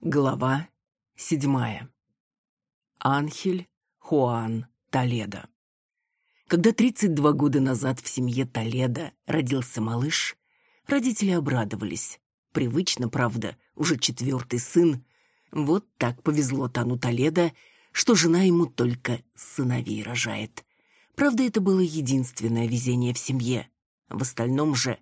Глава седьмая. Анхель Хуан Толедо. Когда 32 года назад в семье Толедо родился малыш, родители обрадовались. Привычно, правда, уже четвертый сын. Вот так повезло Тану Толедо, что жена ему только сыновей рожает. Правда, это было единственное везение в семье. В остальном же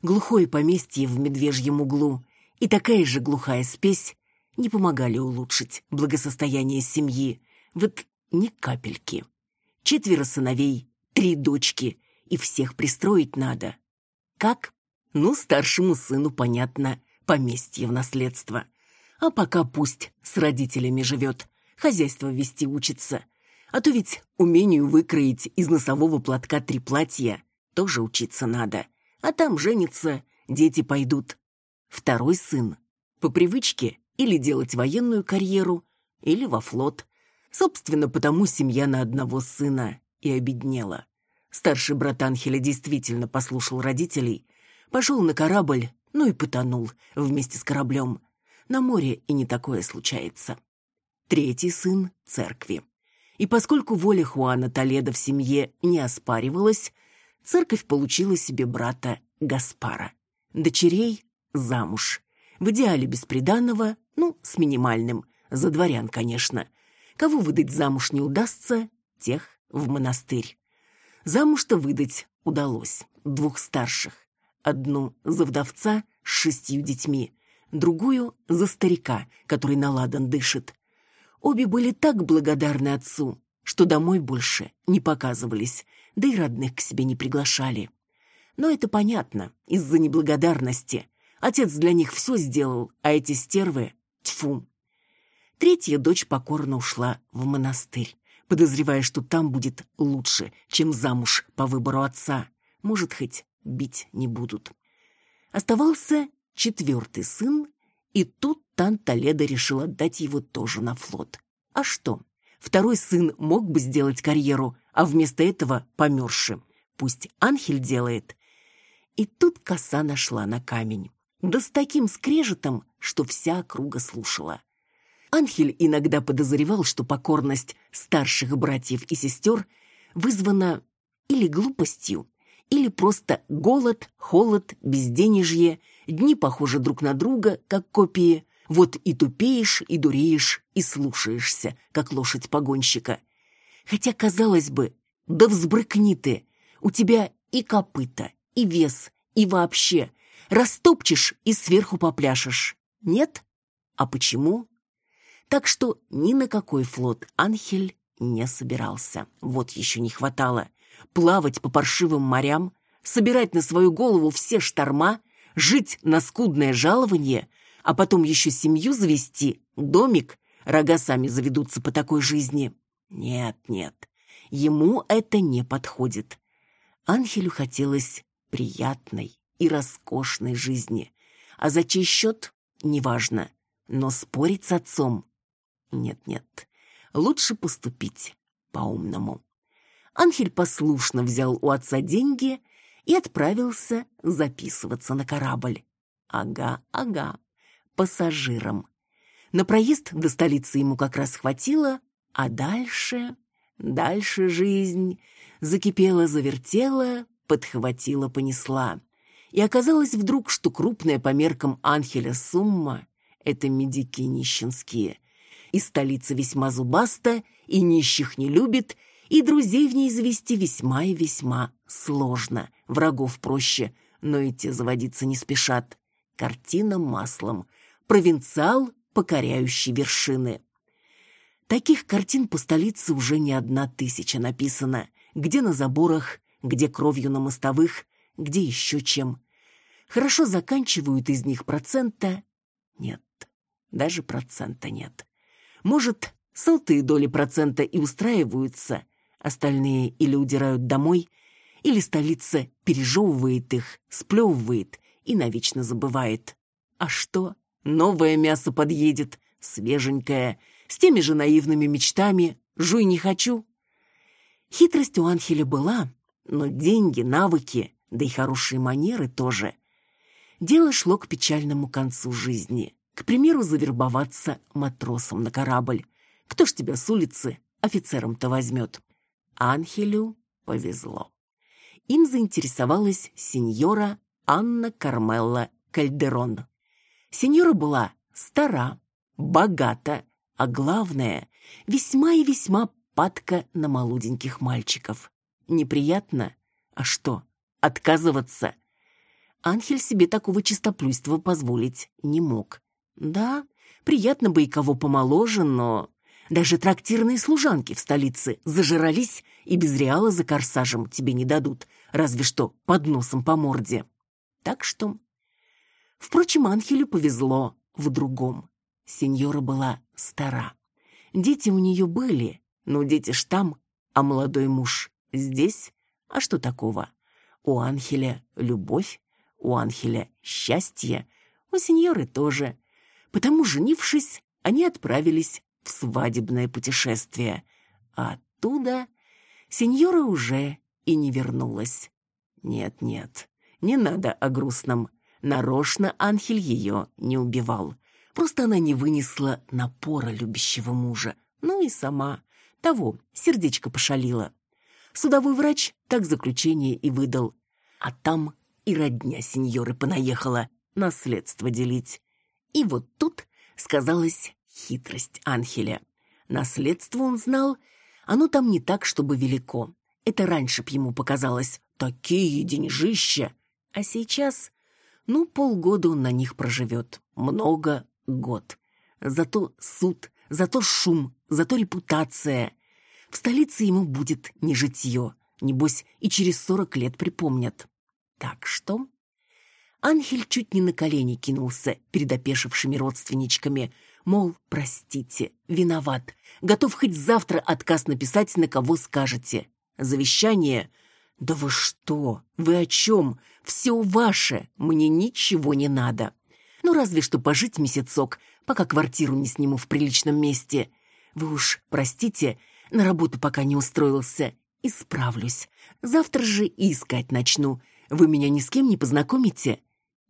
глухое поместье в медвежьем углу и такая же глухая спесь не помогали улучшить благосостояние семьи. Вот ни капельки. Четверо сыновей, три дочки, и всех пристроить надо. Как? Ну, старшему сыну, понятно, поместье в наследство. А пока пусть с родителями живет, хозяйство вести учится. А то ведь умению выкроить из носового платка три платья тоже учиться надо. А там женится, дети пойдут. Второй сын. По привычке или делать военную карьеру, или во флот. Собственно, потому семья на одного сына и обеднела. Старший брат Анхеля действительно послушал родителей, пошел на корабль, ну и потонул вместе с кораблем. На море и не такое случается. Третий сын — церкви. И поскольку воля Хуана Толедо в семье не оспаривалась, церковь получила себе брата Гаспара. Дочерей — замуж. В идеале бесприданного, ну, с минимальным, за дворян, конечно. Кого выдать замуж не удастся, тех в монастырь. Замуж-то выдать удалось, двух старших. Одну за вдовца с шестью детьми, другую за старика, который наладан дышит. Обе были так благодарны отцу, что домой больше не показывались, да и родных к себе не приглашали. Но это понятно, из-за неблагодарности. Отец для них все сделал, а эти стервы Тьфу. Третья дочь покорно ушла в монастырь, подозревая, что там будет лучше, чем замуж по выбору отца. Может, хоть бить не будут. Оставался четвертый сын, и тут Тан Толедо решил отдать его тоже на флот. А что? Второй сын мог бы сделать карьеру, а вместо этого померши. Пусть Анхель делает. И тут коса нашла на камень. Да с таким скрежетом, что вся округа слушала. Анхель иногда подозревал, что покорность старших братьев и сестер вызвана или глупостью, или просто голод, холод, безденежье, дни похожи друг на друга, как копии. Вот и тупеешь, и дуреешь, и слушаешься, как лошадь погонщика. Хотя, казалось бы, да взбрыкни ты, у тебя и копыта, и вес, и вообще, растопчешь и сверху попляшешь. Нет? А почему? Так что ни на какой флот Анхель не собирался. Вот еще не хватало. Плавать по паршивым морям, собирать на свою голову все шторма, жить на скудное жалование, а потом еще семью завести, домик, рога сами заведутся по такой жизни. Нет, нет, ему это не подходит. Анхелю хотелось приятной и роскошной жизни. А за чей счет неважно, но спорить с отцом нет-нет, лучше поступить по-умному. Анхель послушно взял у отца деньги и отправился записываться на корабль. Ага, ага, пассажиром. На проезд до столицы ему как раз хватило, а дальше... Дальше жизнь закипела, завертела, подхватила, понесла. И оказалось вдруг, что крупная по меркам Анхеля сумма — это медики нищенские. И столица весьма зубаста, и нищих не любит, и друзей в ней завести весьма и весьма сложно. Врагов проще, но и те заводиться не спешат. Картина маслом. Провинциал, покоряющий вершины. Таких картин по столице уже не одна тысяча написано. Где на заборах, где кровью на мостовых, где еще чем. Хорошо заканчивают из них процента? Нет, даже процента нет. Может, сотые доли процента и устраиваются, остальные или удирают домой, или столица пережевывает их, сплевывает и навечно забывает. А что? Новое мясо подъедет, свеженькое, с теми же наивными мечтами, жуй не хочу. Хитрость у Анхеля была, но деньги, навыки, да и хорошие манеры тоже. Дело шло к печальному концу жизни. К примеру, завербоваться матросом на корабль. Кто ж тебя с улицы офицером-то возьмет? Анхелю повезло. Им заинтересовалась сеньора Анна Кармелла Кальдерон. Сеньора была стара, богата, а главное, весьма и весьма падка на молоденьких мальчиков. Неприятно? А что, отказываться? Анхель себе такого чистоплюйства позволить не мог. Да, приятно бы и кого помоложе, но... Даже трактирные служанки в столице зажирались и без реала за корсажем тебе не дадут, разве что под носом по морде. Так что... Впрочем, Анхелю повезло в другом. Сеньора была стара. Дети у нее были, но дети ж там, а молодой муж здесь. А что такого? У Анхеля любовь, у Анхеля счастье, у сеньоры тоже. Потому, женившись, они отправились в свадебное путешествие. А оттуда сеньора уже и не вернулась. Нет-нет, не надо о грустном. Нарочно Анхель ее не убивал. Просто она не вынесла напора любящего мужа. Ну и сама. Того, сердечко пошалила. Судовой врач так заключение и выдал. А там и родня сеньоры понаехала наследство делить. И вот тут сказалась хитрость Анхеля. Наследство он знал, оно там не так, чтобы велико. Это раньше б ему показалось такие деньжища. А сейчас, ну, полгода он на них проживет. Много год. Зато суд, зато шум, зато репутация. В столице ему будет не житье. Небось, и через сорок лет припомнят. Так что... Анхель чуть не на колени кинулся перед опешившими родственничками. Мол, простите, виноват. Готов хоть завтра отказ написать, на кого скажете. Завещание? Да вы что? Вы о чем? Все ваше. Мне ничего не надо. Ну, разве что пожить месяцок, пока квартиру не сниму в приличном месте. Вы уж, простите, на работу пока не устроился. Исправлюсь. Завтра же искать начну. Вы меня ни с кем не познакомите?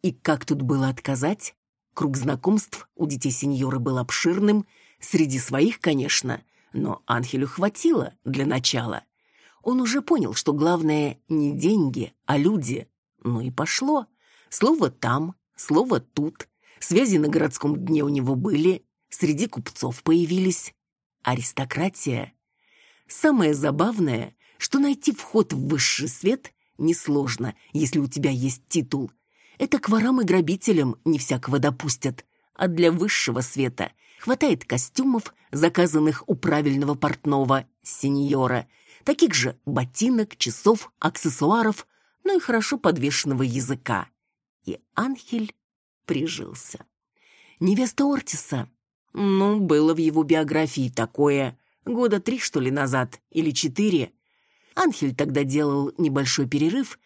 И как тут было отказать? Круг знакомств у детей сеньоры был обширным, среди своих, конечно, но Анхелю хватило для начала. Он уже понял, что главное не деньги, а люди. Ну и пошло. Слово там, слово тут. Связи на городском дне у него были, среди купцов появились. Аристократия. Самое забавное, что найти вход в высший свет несложно, если у тебя есть титул. Это к ворам и грабителям не всякого допустят. А для высшего света хватает костюмов, заказанных у правильного портного, сеньора, таких же ботинок, часов, аксессуаров, ну и хорошо подвешенного языка. И Анхель прижился. Невеста Ортиса. Ну, было в его биографии такое. Года три, что ли, назад, или четыре. Анхель тогда делал небольшой перерыв.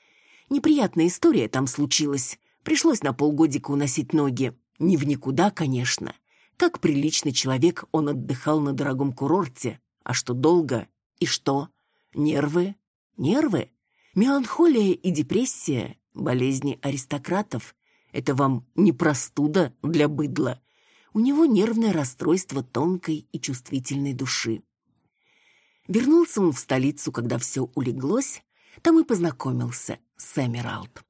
Неприятная история там случилась. Пришлось на полгодика уносить ноги. Не в никуда, конечно. Как приличный человек, он отдыхал на дорогом курорте. А что долго? И что? Нервы? Нервы? Меланхолия и депрессия – болезни аристократов. Это вам не простуда для быдла. У него нервное расстройство тонкой и чувствительной души. Вернулся он в столицу, когда все улеглось, там и познакомился с Эмералд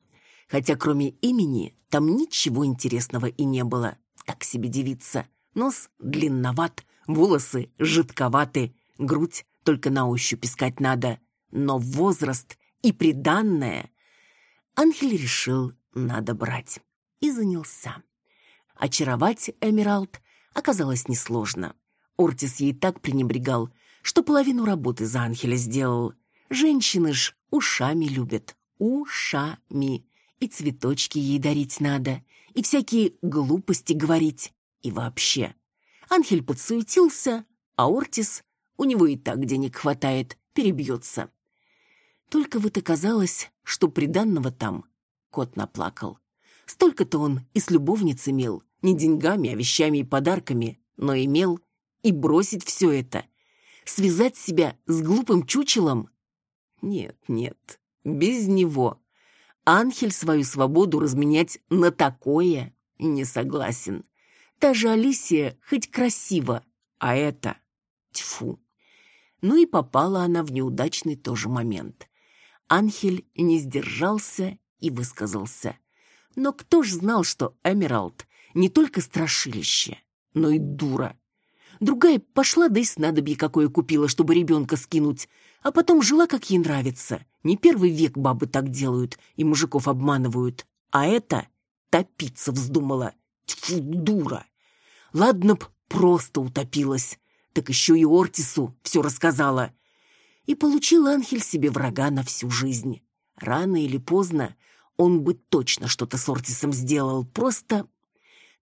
хотя кроме имени там ничего интересного и не было. Так себе девица. Нос длинноват, волосы жидковаты, грудь только на ощупь искать надо. Но возраст и приданное Анхель решил, надо брать. И занялся. Очаровать Эмералд оказалось несложно. Ортис ей так пренебрегал, что половину работы за Анхеля сделал. Женщины ж ушами любят. Ушами и цветочки ей дарить надо, и всякие глупости говорить. И вообще. Анхель подсуетился, а Ортис, у него и так денег хватает, перебьется. Только вот оказалось, что приданного там кот наплакал. Столько-то он и с любовниц имел, не деньгами, а вещами и подарками, но имел и бросить все это. Связать себя с глупым чучелом? Нет, нет, без него. Анхель свою свободу разменять на такое не согласен. Та же Алисия хоть красиво, а это... Тьфу. Ну и попала она в неудачный тоже момент. Анхель не сдержался и высказался. Но кто ж знал, что Эмералд не только страшилище, но и дура. Другая пошла, да и снадобье какое купила, чтобы ребенка скинуть, а потом жила, как ей нравится. Не первый век бабы так делают и мужиков обманывают. А это топиться вздумала. Тьфу, дура. Ладно б, просто утопилась. Так еще и Ортису все рассказала. И получил Анхель себе врага на всю жизнь. Рано или поздно он бы точно что-то с Ортисом сделал. Просто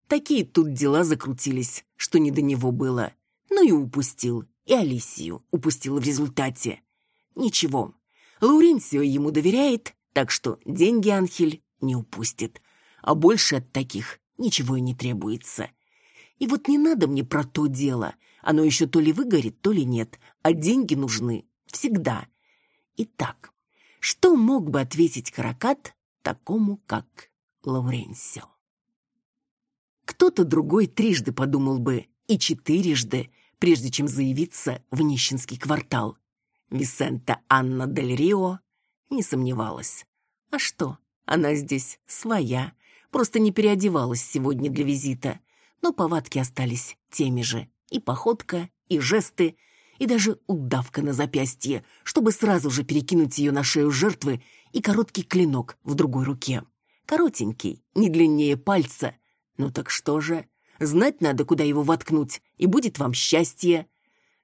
такие тут дела закрутились, что не до него было. Ну и упустил. И Алисию упустил в результате. Ничего. Лауренсио ему доверяет, так что деньги Анхель не упустит. А больше от таких ничего и не требуется. И вот не надо мне про то дело. Оно еще то ли выгорит, то ли нет. А деньги нужны всегда. Итак, что мог бы ответить Каракат такому, как Лауренсио? Кто-то другой трижды подумал бы и четырежды, прежде чем заявиться в нищенский квартал. Висента Анна Дель Рио не сомневалась. А что, она здесь своя, просто не переодевалась сегодня для визита, но повадки остались теми же. И походка, и жесты, и даже удавка на запястье, чтобы сразу же перекинуть ее на шею жертвы и короткий клинок в другой руке. Коротенький, не длиннее пальца. Ну так что же, знать надо, куда его воткнуть, и будет вам счастье.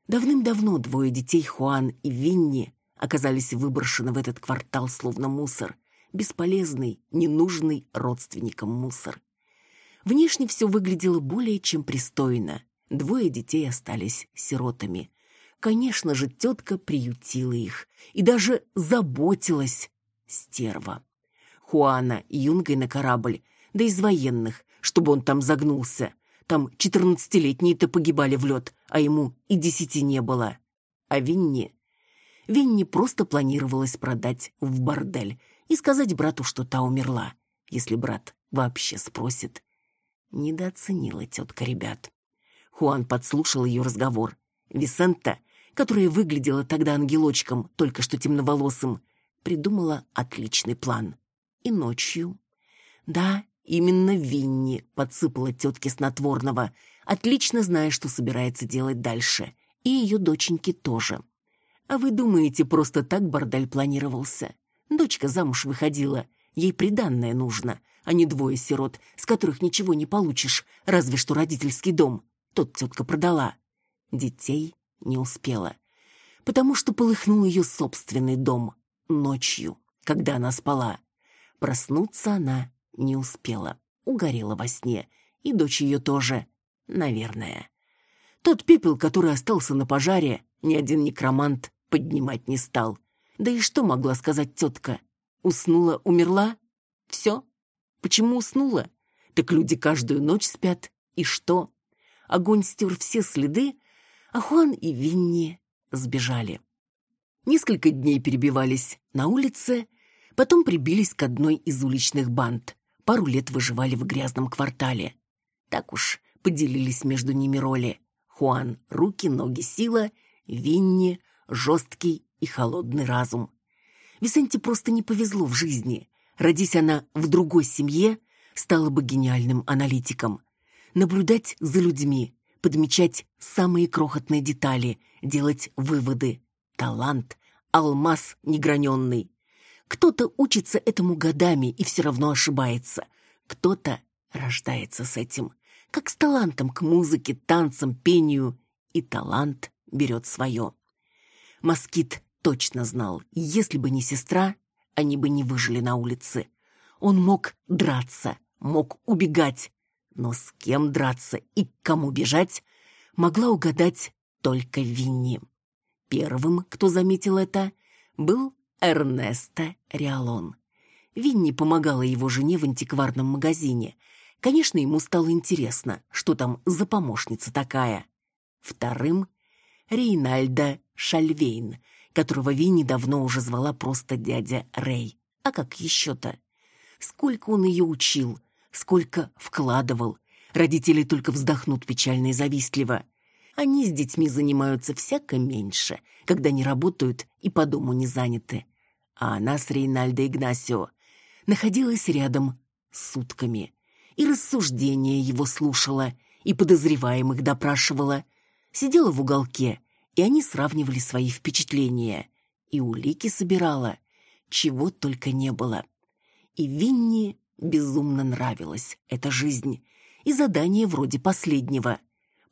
Давным-давно двое детей Хуан и Винни оказались выброшены в этот квартал словно мусор. Бесполезный, ненужный родственникам мусор. Внешне все выглядело более чем пристойно. Двое детей остались сиротами. Конечно же, тетка приютила их и даже заботилась. Стерва. Хуана юнгой на корабль, да из военных, чтобы он там загнулся. Там четырнадцатилетние-то погибали в лед, а ему и десяти не было. А Винни... Винни просто планировалось продать в бордель и сказать брату, что та умерла, если брат вообще спросит. Недооценила тетка ребят. Хуан подслушал ее разговор. Висента, которая выглядела тогда ангелочком, только что темноволосым, придумала отличный план. И ночью... Да, Именно Винни подсыпала тетке снотворного, отлично зная, что собирается делать дальше. И ее доченьки тоже. А вы думаете, просто так бордель планировался? Дочка замуж выходила, ей приданное нужно, а не двое сирот, с которых ничего не получишь, разве что родительский дом. Тот тетка продала. Детей не успела. Потому что полыхнул ее собственный дом ночью, когда она спала. Проснуться она не успела. Угорела во сне. И дочь ее тоже. Наверное. Тот пепел, который остался на пожаре, ни один некромант поднимать не стал. Да и что могла сказать тетка? Уснула, умерла? Все? Почему уснула? Так люди каждую ночь спят. И что? Огонь стер все следы, а Хуан и Винни сбежали. Несколько дней перебивались на улице, потом прибились к одной из уличных банд пару лет выживали в грязном квартале. Так уж поделились между ними роли. Хуан — руки, ноги, сила, Винни — жесткий и холодный разум. Висенте просто не повезло в жизни. Родись она в другой семье, стала бы гениальным аналитиком. Наблюдать за людьми, подмечать самые крохотные детали, делать выводы. Талант, алмаз неграненный. Кто-то учится этому годами и все равно ошибается. Кто-то рождается с этим, как с талантом к музыке, танцам, пению. И талант берет свое. Москит точно знал, если бы не сестра, они бы не выжили на улице. Он мог драться, мог убегать, но с кем драться и к кому бежать, могла угадать только Винни. Первым, кто заметил это, был Эрнеста Риалон. Винни помогала его жене в антикварном магазине. Конечно, ему стало интересно, что там за помощница такая. Вторым Рейнальда Шальвейн, которого Винни давно уже звала просто дядя Рей. А как еще-то? Сколько он ее учил, сколько вкладывал. Родители только вздохнут печально и завистливо. Они с детьми занимаются всяко меньше, когда не работают и по дому не заняты. А она с Рейнальдо Игнасио находилась рядом сутками. И рассуждения его слушала, и подозреваемых допрашивала. Сидела в уголке, и они сравнивали свои впечатления. И улики собирала, чего только не было. И Винни безумно нравилась эта жизнь. И задание вроде последнего.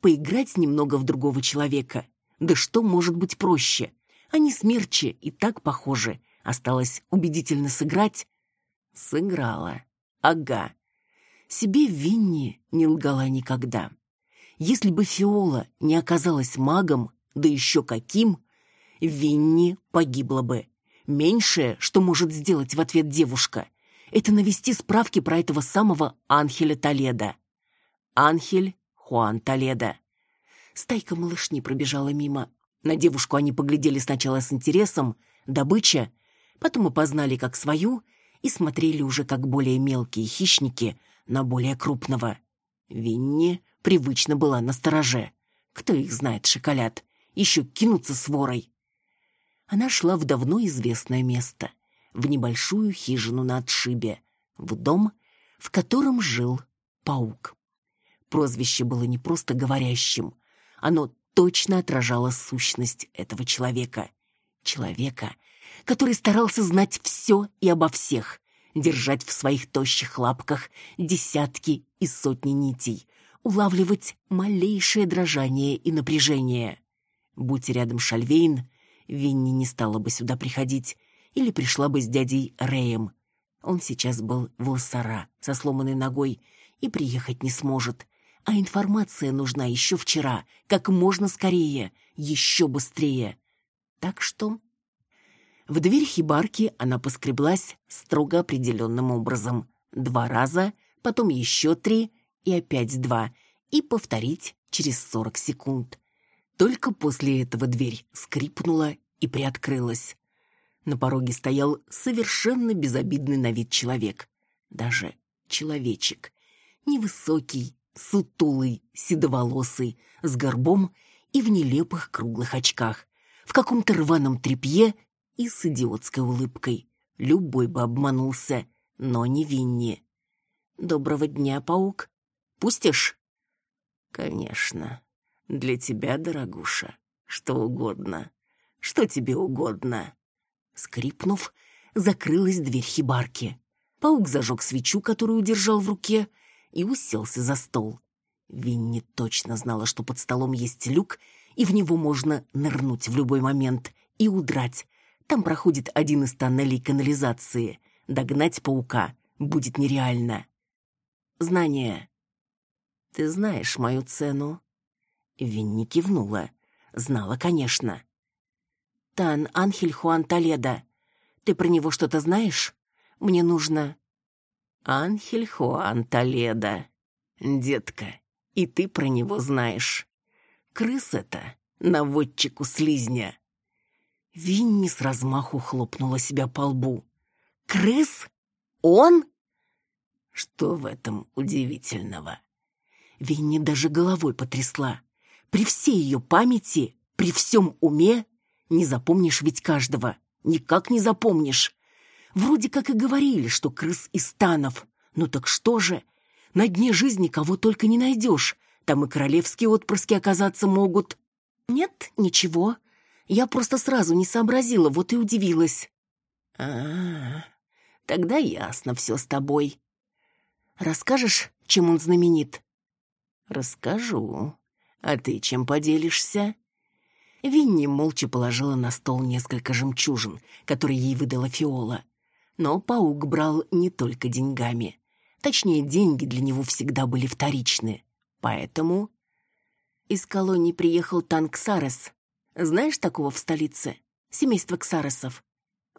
Поиграть немного в другого человека. Да что может быть проще? Они смерчи и так похожи. Осталось убедительно сыграть. Сыграла. Ага. Себе Винни не лгала никогда. Если бы Фиола не оказалась магом, да еще каким, Винни погибла бы. Меньшее, что может сделать в ответ девушка, это навести справки про этого самого Анхеля Толеда. Анхель Хуан Толедо. Стайка малышни пробежала мимо. На девушку они поглядели сначала с интересом, добыча, потом опознали как свою и смотрели уже как более мелкие хищники на более крупного. Винни привычно была на стороже. Кто их знает, шоколад? Еще кинуться с ворой. Она шла в давно известное место, в небольшую хижину на отшибе, в дом, в котором жил паук. Прозвище было не просто говорящим, оно точно отражало сущность этого человека. Человека, который старался знать все и обо всех, держать в своих тощих лапках десятки и сотни нитей, улавливать малейшее дрожание и напряжение. Будь рядом Шальвейн, Винни не стала бы сюда приходить или пришла бы с дядей Рэем. Он сейчас был в Лассара со сломанной ногой и приехать не сможет. А информация нужна еще вчера, как можно скорее, еще быстрее. Так что в дверь хибарки она поскреблась строго определенным образом. Два раза, потом еще три и опять два. И повторить через сорок секунд. Только после этого дверь скрипнула и приоткрылась. На пороге стоял совершенно безобидный на вид человек. Даже человечек. Невысокий, сутулый, седоволосый, с горбом и в нелепых круглых очках, в каком-то рваном тряпье и с идиотской улыбкой. Любой бы обманулся, но не Винни. «Доброго дня, паук. Пустишь?» «Конечно. Для тебя, дорогуша, что угодно. Что тебе угодно?» Скрипнув, закрылась дверь хибарки. Паук зажег свечу, которую держал в руке, и уселся за стол. Винни точно знала, что под столом есть люк, и в него можно нырнуть в любой момент и удрать, там проходит один из тоннелей канализации. Догнать паука будет нереально. Знание. Ты знаешь мою цену? Винни кивнула. Знала, конечно. Тан Анхель Хуан Толедо. Ты про него что-то знаешь? Мне нужно... Анхель Хуан Толедо. Детка, и ты про него знаешь. Крыс это, наводчику слизня. Винни с размаху хлопнула себя по лбу. «Крыс? Он?» Что в этом удивительного? Винни даже головой потрясла. При всей ее памяти, при всем уме, не запомнишь ведь каждого. Никак не запомнишь. Вроде как и говорили, что крыс из станов. Ну так что же? На дне жизни кого только не найдешь. Там и королевские отпрыски оказаться могут. Нет, ничего. Я просто сразу не сообразила, вот и удивилась. А, -а, -а тогда ясно все с тобой. Расскажешь, чем он знаменит? Расскажу. А ты чем поделишься? Винни молча положила на стол несколько жемчужин, которые ей выдала Фиола. Но паук брал не только деньгами. Точнее, деньги для него всегда были вторичны. Поэтому... Из колонии приехал танк Сарес, знаешь такого в столице? Семейство Ксаросов.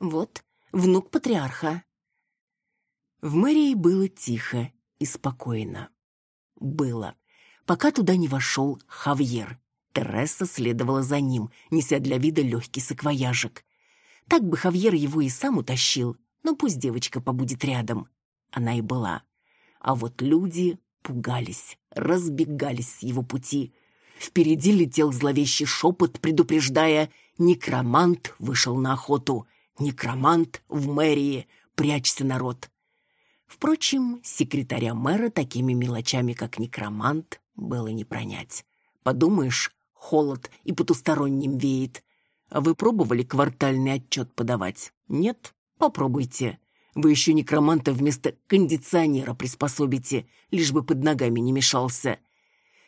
Вот, внук патриарха. В мэрии было тихо и спокойно. Было, пока туда не вошел Хавьер. Тереса следовала за ним, неся для вида легкий саквояжик. Так бы Хавьер его и сам утащил, но пусть девочка побудет рядом. Она и была. А вот люди пугались, разбегались с его пути. Впереди летел зловещий шепот, предупреждая «Некромант вышел на охоту! Некромант в мэрии! Прячься, народ!» Впрочем, секретаря мэра такими мелочами, как некромант, было не пронять. Подумаешь, холод и потусторонним веет. А вы пробовали квартальный отчет подавать? Нет? Попробуйте. Вы еще некроманта вместо кондиционера приспособите, лишь бы под ногами не мешался.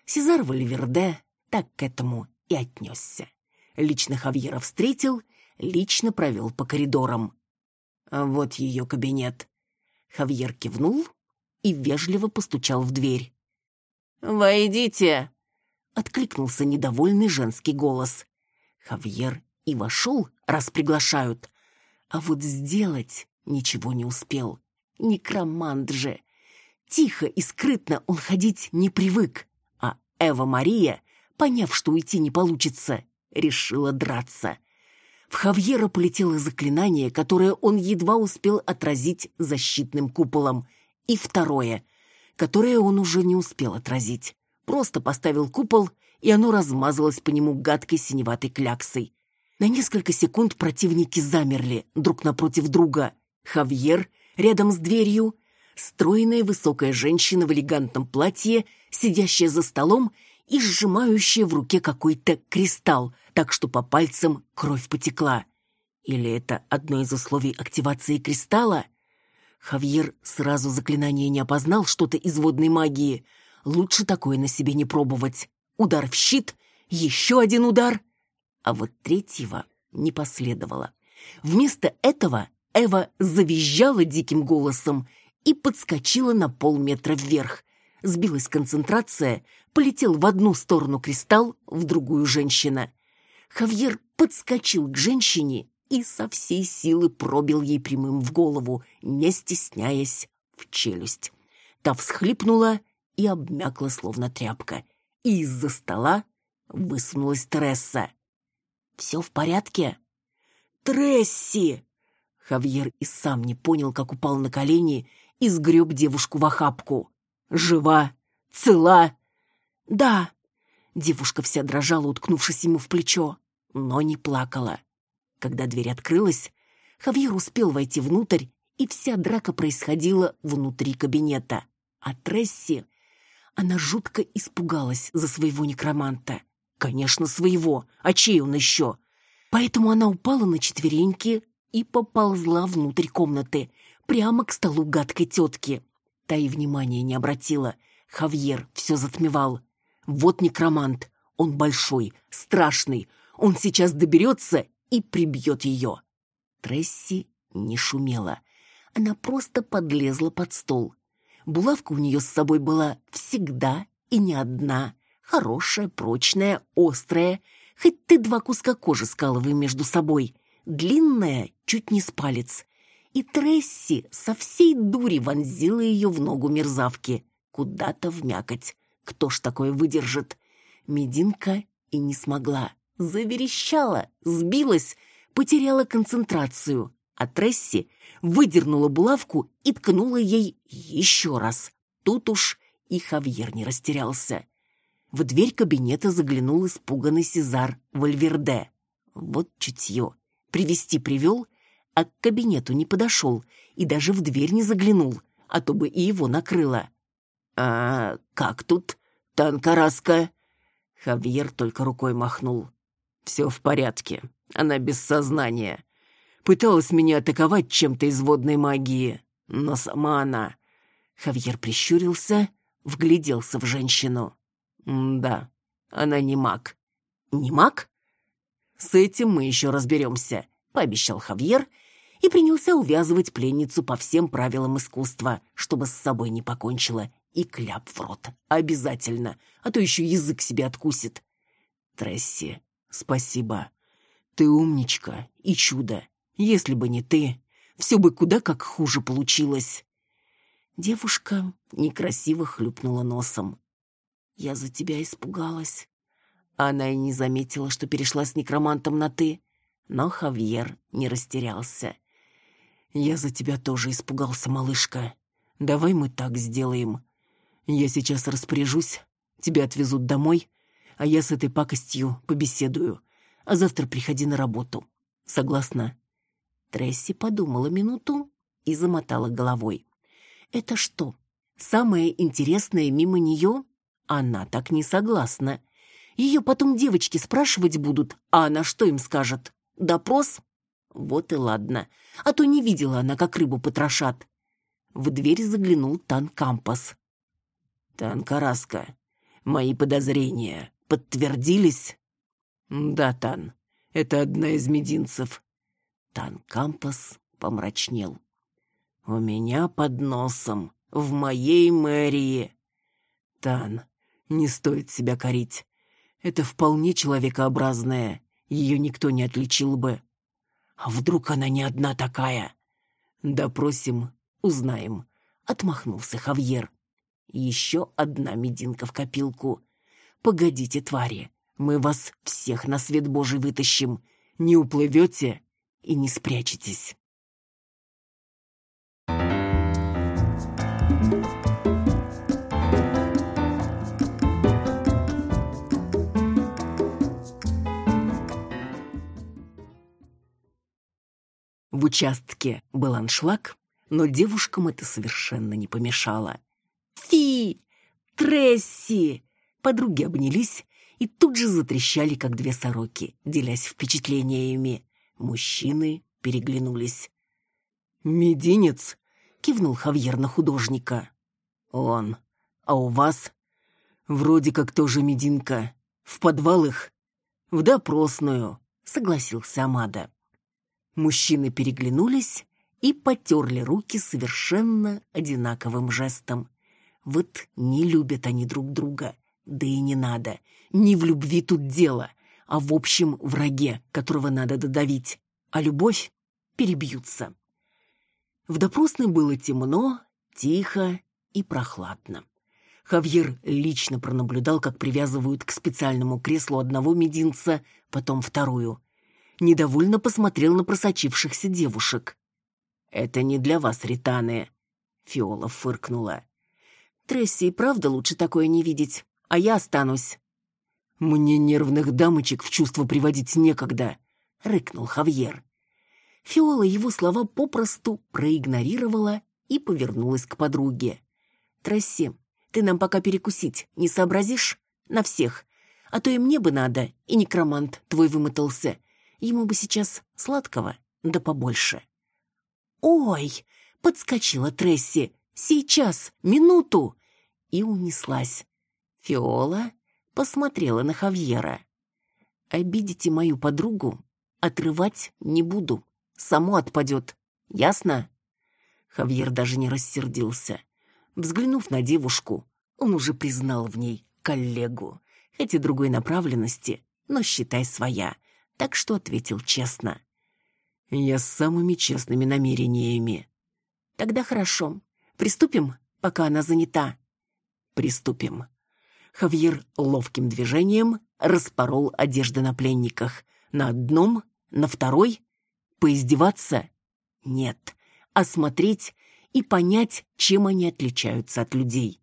Сезар Вальверде так к этому и отнесся. Лично Хавьера встретил, лично провел по коридорам. А вот ее кабинет. Хавьер кивнул и вежливо постучал в дверь. «Войдите!» — откликнулся недовольный женский голос. Хавьер и вошел, раз приглашают. А вот сделать ничего не успел. Некромант же. Тихо и скрытно он ходить не привык. А Эва Мария, поняв, что уйти не получится, решила драться. В Хавьера полетело заклинание, которое он едва успел отразить защитным куполом. И второе, которое он уже не успел отразить. Просто поставил купол, и оно размазалось по нему гадкой синеватой кляксой. На несколько секунд противники замерли друг напротив друга. Хавьер рядом с дверью, стройная высокая женщина в элегантном платье, сидящая за столом и сжимающая в руке какой-то кристалл, так что по пальцам кровь потекла. Или это одно из условий активации кристалла? Хавьер сразу заклинание не опознал что-то из водной магии. Лучше такое на себе не пробовать. Удар в щит, еще один удар. А вот третьего не последовало. Вместо этого Эва завизжала диким голосом и подскочила на полметра вверх. Сбилась концентрация, полетел в одну сторону кристалл, в другую женщина. Хавьер подскочил к женщине и со всей силы пробил ей прямым в голову, не стесняясь, в челюсть. Та всхлипнула и обмякла, словно тряпка. И из-за стола высунулась Тресса. «Все в порядке?» «Тресси!» Хавьер и сам не понял, как упал на колени и сгреб девушку в охапку. «Жива? Цела?» «Да». Девушка вся дрожала, уткнувшись ему в плечо, но не плакала. Когда дверь открылась, Хавьер успел войти внутрь, и вся драка происходила внутри кабинета. А Тресси... Она жутко испугалась за своего некроманта. Конечно, своего. А чей он еще? Поэтому она упала на четвереньки, и поползла внутрь комнаты, прямо к столу гадкой тетки. Та и внимания не обратила. Хавьер все затмевал. Вот некромант. Он большой, страшный. Он сейчас доберется и прибьет ее. Тресси не шумела. Она просто подлезла под стол. Булавка у нее с собой была всегда и не одна. Хорошая, прочная, острая. Хоть ты два куска кожи скалывай между собой длинная, чуть не с палец. И Тресси со всей дури вонзила ее в ногу мерзавки. Куда-то вмякать. Кто ж такое выдержит? Мединка и не смогла. Заверещала, сбилась, потеряла концентрацию. А Тресси выдернула булавку и ткнула ей еще раз. Тут уж и Хавьер не растерялся. В дверь кабинета заглянул испуганный Сезар Вальверде. Вот чутье привести привел, а к кабинету не подошел и даже в дверь не заглянул, а то бы и его накрыло. «А как тут, танкараска?» Хавьер только рукой махнул. «Все в порядке, она без сознания. Пыталась меня атаковать чем-то из водной магии, но сама она...» Хавьер прищурился, вгляделся в женщину. «Да, она не маг». «Не маг?» С этим мы еще разберемся», — пообещал Хавьер и принялся увязывать пленницу по всем правилам искусства, чтобы с собой не покончила, и кляп в рот. Обязательно, а то еще язык себе откусит. Тресси, спасибо. Ты умничка и чудо. Если бы не ты, все бы куда как хуже получилось. Девушка некрасиво хлюпнула носом. Я за тебя испугалась. Она и не заметила, что перешла с некромантом на «ты». Но Хавьер не растерялся. «Я за тебя тоже испугался, малышка. Давай мы так сделаем. Я сейчас распоряжусь, тебя отвезут домой, а я с этой пакостью побеседую. А завтра приходи на работу. Согласна?» Тресси подумала минуту и замотала головой. «Это что, самое интересное мимо нее?» Она так не согласна. Ее потом девочки спрашивать будут, а она что им скажет? Допрос? Вот и ладно. А то не видела она, как рыбу потрошат. В дверь заглянул Тан Кампас. «Тан Караска, мои подозрения подтвердились?» «Да, Тан, это одна из мединцев». Тан Кампас помрачнел. «У меня под носом, в моей мэрии». «Тан, не стоит себя корить. Это вполне человекообразная. Ее никто не отличил бы. А вдруг она не одна такая? Допросим, узнаем. Отмахнулся Хавьер. Еще одна мединка в копилку. Погодите, твари, мы вас всех на свет Божий вытащим. Не уплывете и не спрячетесь. В участке был аншлаг, но девушкам это совершенно не помешало. «Фи! Тресси!» Подруги обнялись и тут же затрещали, как две сороки, делясь впечатлениями. Мужчины переглянулись. «Мединец?» — кивнул Хавьер на художника. «Он. А у вас?» «Вроде как тоже мединка. В подвал их?» «В допросную», — согласился Амада. Мужчины переглянулись и потерли руки совершенно одинаковым жестом. Вот не любят они друг друга, да и не надо. Не в любви тут дело, а в общем враге, которого надо додавить. А любовь перебьются. В допросной было темно, тихо и прохладно. Хавьер лично пронаблюдал, как привязывают к специальному креслу одного мединца, потом вторую недовольно посмотрел на просочившихся девушек. «Это не для вас, Ританы», — Фиола фыркнула. «Тресси и правда лучше такое не видеть, а я останусь». «Мне нервных дамочек в чувство приводить некогда», — рыкнул Хавьер. Фиола его слова попросту проигнорировала и повернулась к подруге. «Тресси, ты нам пока перекусить не сообразишь? На всех. А то и мне бы надо, и некромант твой вымотался. Ему бы сейчас сладкого, да побольше. «Ой!» — подскочила Тресси. «Сейчас! Минуту!» И унеслась. Фиола посмотрела на Хавьера. «Обидите мою подругу, отрывать не буду. Само отпадет. Ясно?» Хавьер даже не рассердился. Взглянув на девушку, он уже признал в ней коллегу, хоть и другой направленности, но считай своя — так что ответил честно. «Я с самыми честными намерениями». «Тогда хорошо. Приступим, пока она занята?» «Приступим». Хавьер ловким движением распорол одежды на пленниках. На одном, на второй. Поиздеваться? Нет. Осмотреть и понять, чем они отличаются от людей.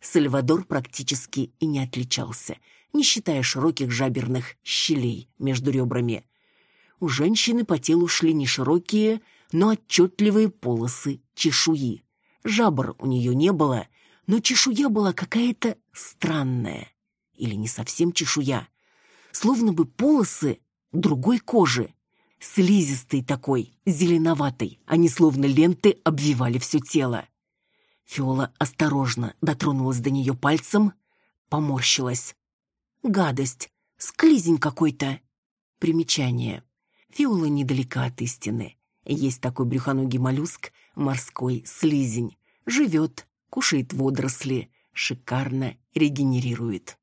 Сальвадор практически и не отличался — не считая широких жаберных щелей между ребрами. У женщины по телу шли не широкие, но отчетливые полосы чешуи. Жабр у нее не было, но чешуя была какая-то странная. Или не совсем чешуя. Словно бы полосы другой кожи. Слизистой такой, зеленоватой. Они словно ленты обвивали все тело. Фиола осторожно дотронулась до нее пальцем, поморщилась. Гадость, склизень какой-то. Примечание. Фиола недалека от истины. Есть такой брюхоногий моллюск, морской слизень. Живет, кушает водоросли, шикарно регенерирует.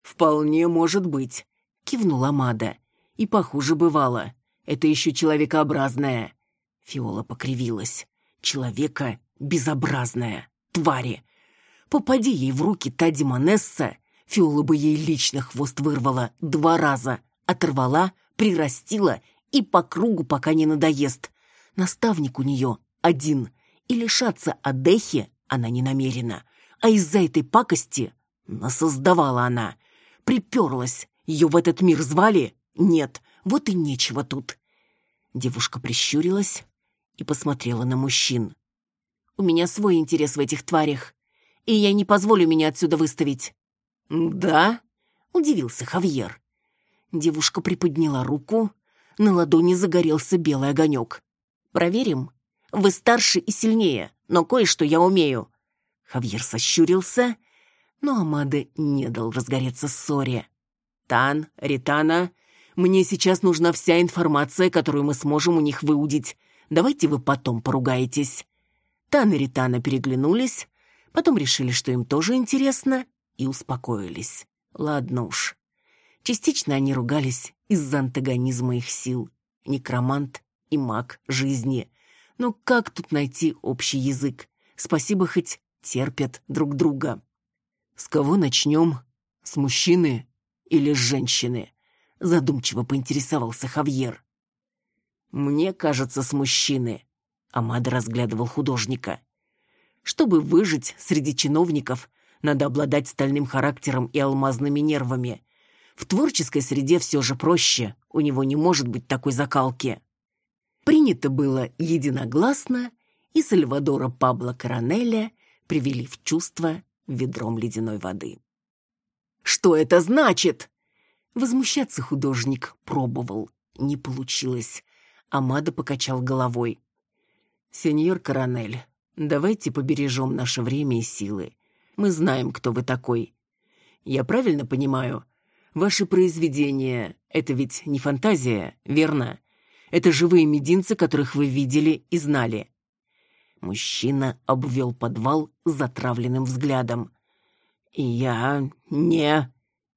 «Вполне может быть», — кивнула Мада. «И похуже бывало. Это еще человекообразное». Фиола покривилась. «Человека безобразная. Твари. Попади ей в руки та демонесса, Фиола бы ей лично хвост вырвала два раза, оторвала, прирастила и по кругу, пока не надоест. Наставник у нее один, и лишаться Адехи она не намерена. А из-за этой пакости насоздавала она. Приперлась. Ее в этот мир звали? Нет, вот и нечего тут. Девушка прищурилась и посмотрела на мужчин. «У меня свой интерес в этих тварях, и я не позволю меня отсюда выставить». «Да?» — удивился Хавьер. Девушка приподняла руку, на ладони загорелся белый огонек. «Проверим. Вы старше и сильнее, но кое-что я умею». Хавьер сощурился, но Амада не дал разгореться ссоре. «Тан, Ритана, мне сейчас нужна вся информация, которую мы сможем у них выудить. Давайте вы потом поругаетесь». Тан и Ритана переглянулись, потом решили, что им тоже интересно, и успокоились. Ладно уж. Частично они ругались из-за антагонизма их сил. Некромант и маг жизни. Но как тут найти общий язык? Спасибо, хоть терпят друг друга. С кого начнем? С мужчины или с женщины? Задумчиво поинтересовался Хавьер. Мне кажется, с мужчины. Амада разглядывал художника. Чтобы выжить среди чиновников, надо обладать стальным характером и алмазными нервами. В творческой среде все же проще, у него не может быть такой закалки. Принято было единогласно, и Сальвадора Пабло Коронеля привели в чувство ведром ледяной воды. «Что это значит?» Возмущаться художник пробовал. Не получилось. Амада покачал головой. «Сеньор Коронель, давайте побережем наше время и силы. Мы знаем, кто вы такой. Я правильно понимаю? Ваши произведения — это ведь не фантазия, верно? Это живые мединцы, которых вы видели и знали». Мужчина обвел подвал затравленным взглядом. «Я не...»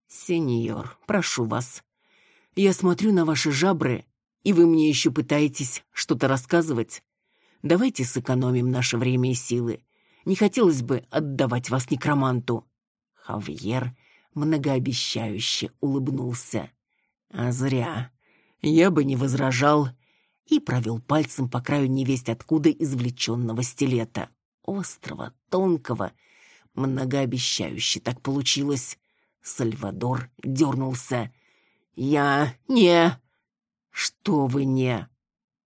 «Сеньор, прошу вас. Я смотрю на ваши жабры, и вы мне еще пытаетесь что-то рассказывать. Давайте сэкономим наше время и силы. Не хотелось бы отдавать вас некроманту». Хавьер многообещающе улыбнулся. «А зря. Я бы не возражал» и провел пальцем по краю невесть откуда извлеченного стилета. Острого, тонкого, многообещающе так получилось. Сальвадор дернулся. «Я не...» «Что вы не...»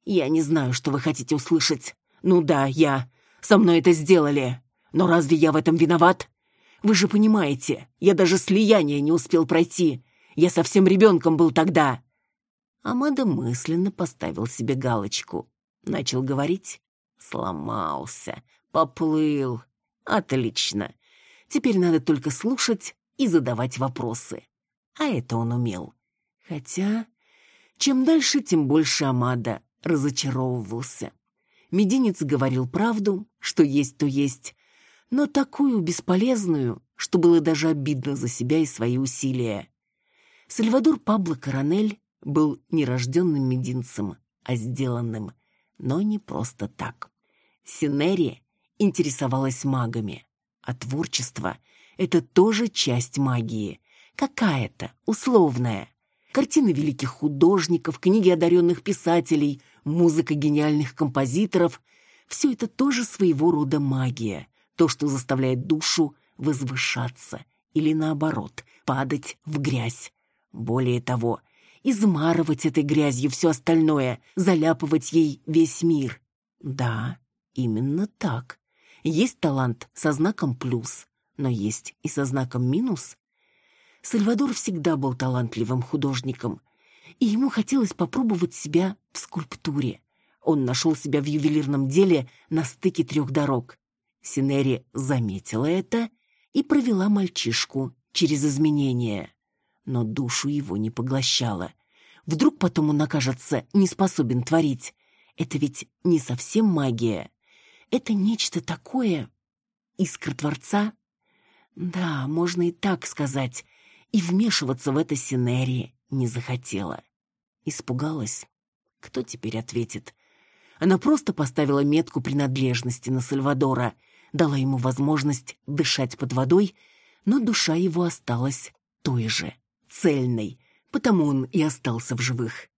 «Я не знаю, что вы хотите услышать. Ну да, я. Со мной это сделали. Но разве я в этом виноват? Вы же понимаете, я даже слияние не успел пройти. Я совсем ребенком был тогда». Амада мысленно поставил себе галочку. Начал говорить. Сломался. Поплыл. Отлично. Теперь надо только слушать и задавать вопросы. А это он умел. Хотя, чем дальше, тем больше Амада разочаровывался. Мединец говорил правду, что есть, то есть, но такую бесполезную, что было даже обидно за себя и свои усилия. Сальвадор Пабло Коронель был не рожденным мединцем, а сделанным, но не просто так. Синери интересовалась магами, а творчество это тоже часть магии. Какая-то, условная. Картины великих художников, книги одаренных писателей, музыка гениальных композиторов – все это тоже своего рода магия. То, что заставляет душу возвышаться или, наоборот, падать в грязь. Более того, измарывать этой грязью все остальное, заляпывать ей весь мир. Да, именно так. Есть талант со знаком «плюс», но есть и со знаком минус. Сальвадор всегда был талантливым художником, и ему хотелось попробовать себя в скульптуре. Он нашел себя в ювелирном деле на стыке трех дорог. Синери заметила это и провела мальчишку через изменения. Но душу его не поглощала. Вдруг потом он окажется не способен творить. Это ведь не совсем магия. Это нечто такое. Искра Творца да, можно и так сказать. И вмешиваться в это Синери не захотела. Испугалась. Кто теперь ответит? Она просто поставила метку принадлежности на Сальвадора, дала ему возможность дышать под водой, но душа его осталась той же, цельной, потому он и остался в живых.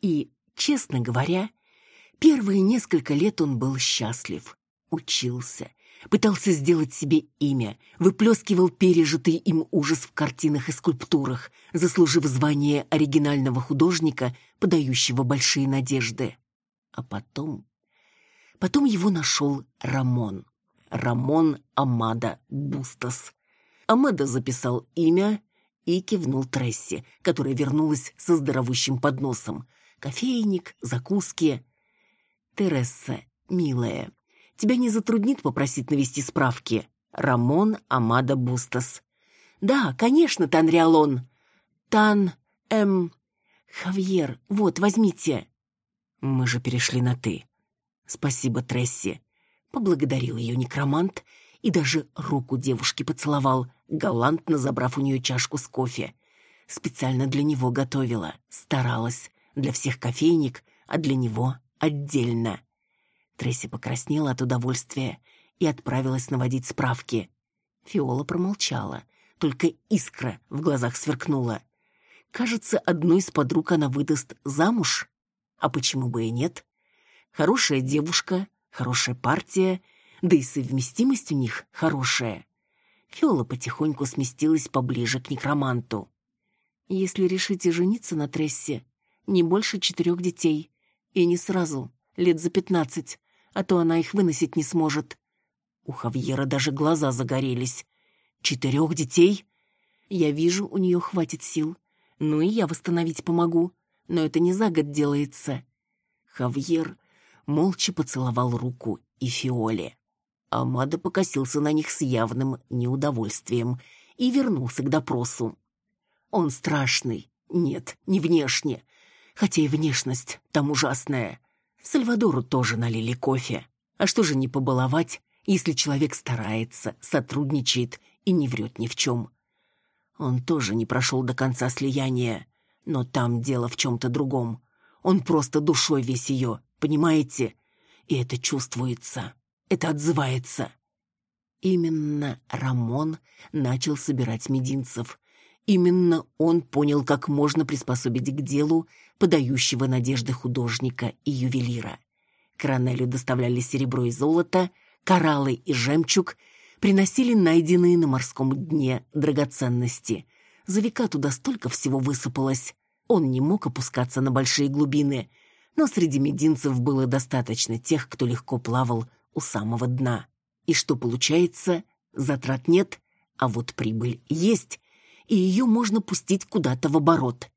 И, честно говоря, первые несколько лет он был счастлив, учился, пытался сделать себе имя, выплескивал пережитый им ужас в картинах и скульптурах, заслужив звание оригинального художника, подающего большие надежды. А потом... Потом его нашел Рамон. Рамон Амада Бустас. Амада записал имя и кивнул Тресси, которая вернулась со здоровущим подносом. Кофейник, закуски. «Тересса, милая, тебя не затруднит попросить навести справки?» Рамон Амада Бустас. «Да, конечно, Танриалон. Тан... эм... Хавьер, вот, возьмите». Мы же перешли на «ты». «Спасибо, Тресси», — поблагодарил ее некромант и даже руку девушки поцеловал, галантно забрав у нее чашку с кофе. Специально для него готовила, старалась. Для всех кофейник, а для него отдельно. Тресси покраснела от удовольствия и отправилась наводить справки. Фиола промолчала, только искра в глазах сверкнула. Кажется, одной из подруг она выдаст замуж. А почему бы и нет? Хорошая девушка, хорошая партия, да и совместимость у них хорошая. Фиола потихоньку сместилась поближе к некроманту. «Если решите жениться на Трессе, не больше четырех детей. И не сразу, лет за пятнадцать, а то она их выносить не сможет». У Хавьера даже глаза загорелись. «Четырех детей?» «Я вижу, у нее хватит сил. Ну и я восстановить помогу. Но это не за год делается». Хавьер молча поцеловал руку и Фиоле. Амада покосился на них с явным неудовольствием и вернулся к допросу. Он страшный. Нет, не внешне. Хотя и внешность там ужасная. Сальвадору тоже налили кофе. А что же не побаловать, если человек старается, сотрудничает и не врет ни в чем? Он тоже не прошел до конца слияния, но там дело в чем-то другом. Он просто душой весь ее, понимаете? И это чувствуется, это отзывается. Именно Рамон начал собирать мединцев. Именно он понял, как можно приспособить к делу подающего надежды художника и ювелира. Кранелю доставляли серебро и золото, кораллы и жемчуг, приносили найденные на морском дне драгоценности. За века туда столько всего высыпалось. Он не мог опускаться на большие глубины — но среди мединцев было достаточно тех, кто легко плавал у самого дна. И что получается? Затрат нет, а вот прибыль есть, и ее можно пустить куда-то в оборот.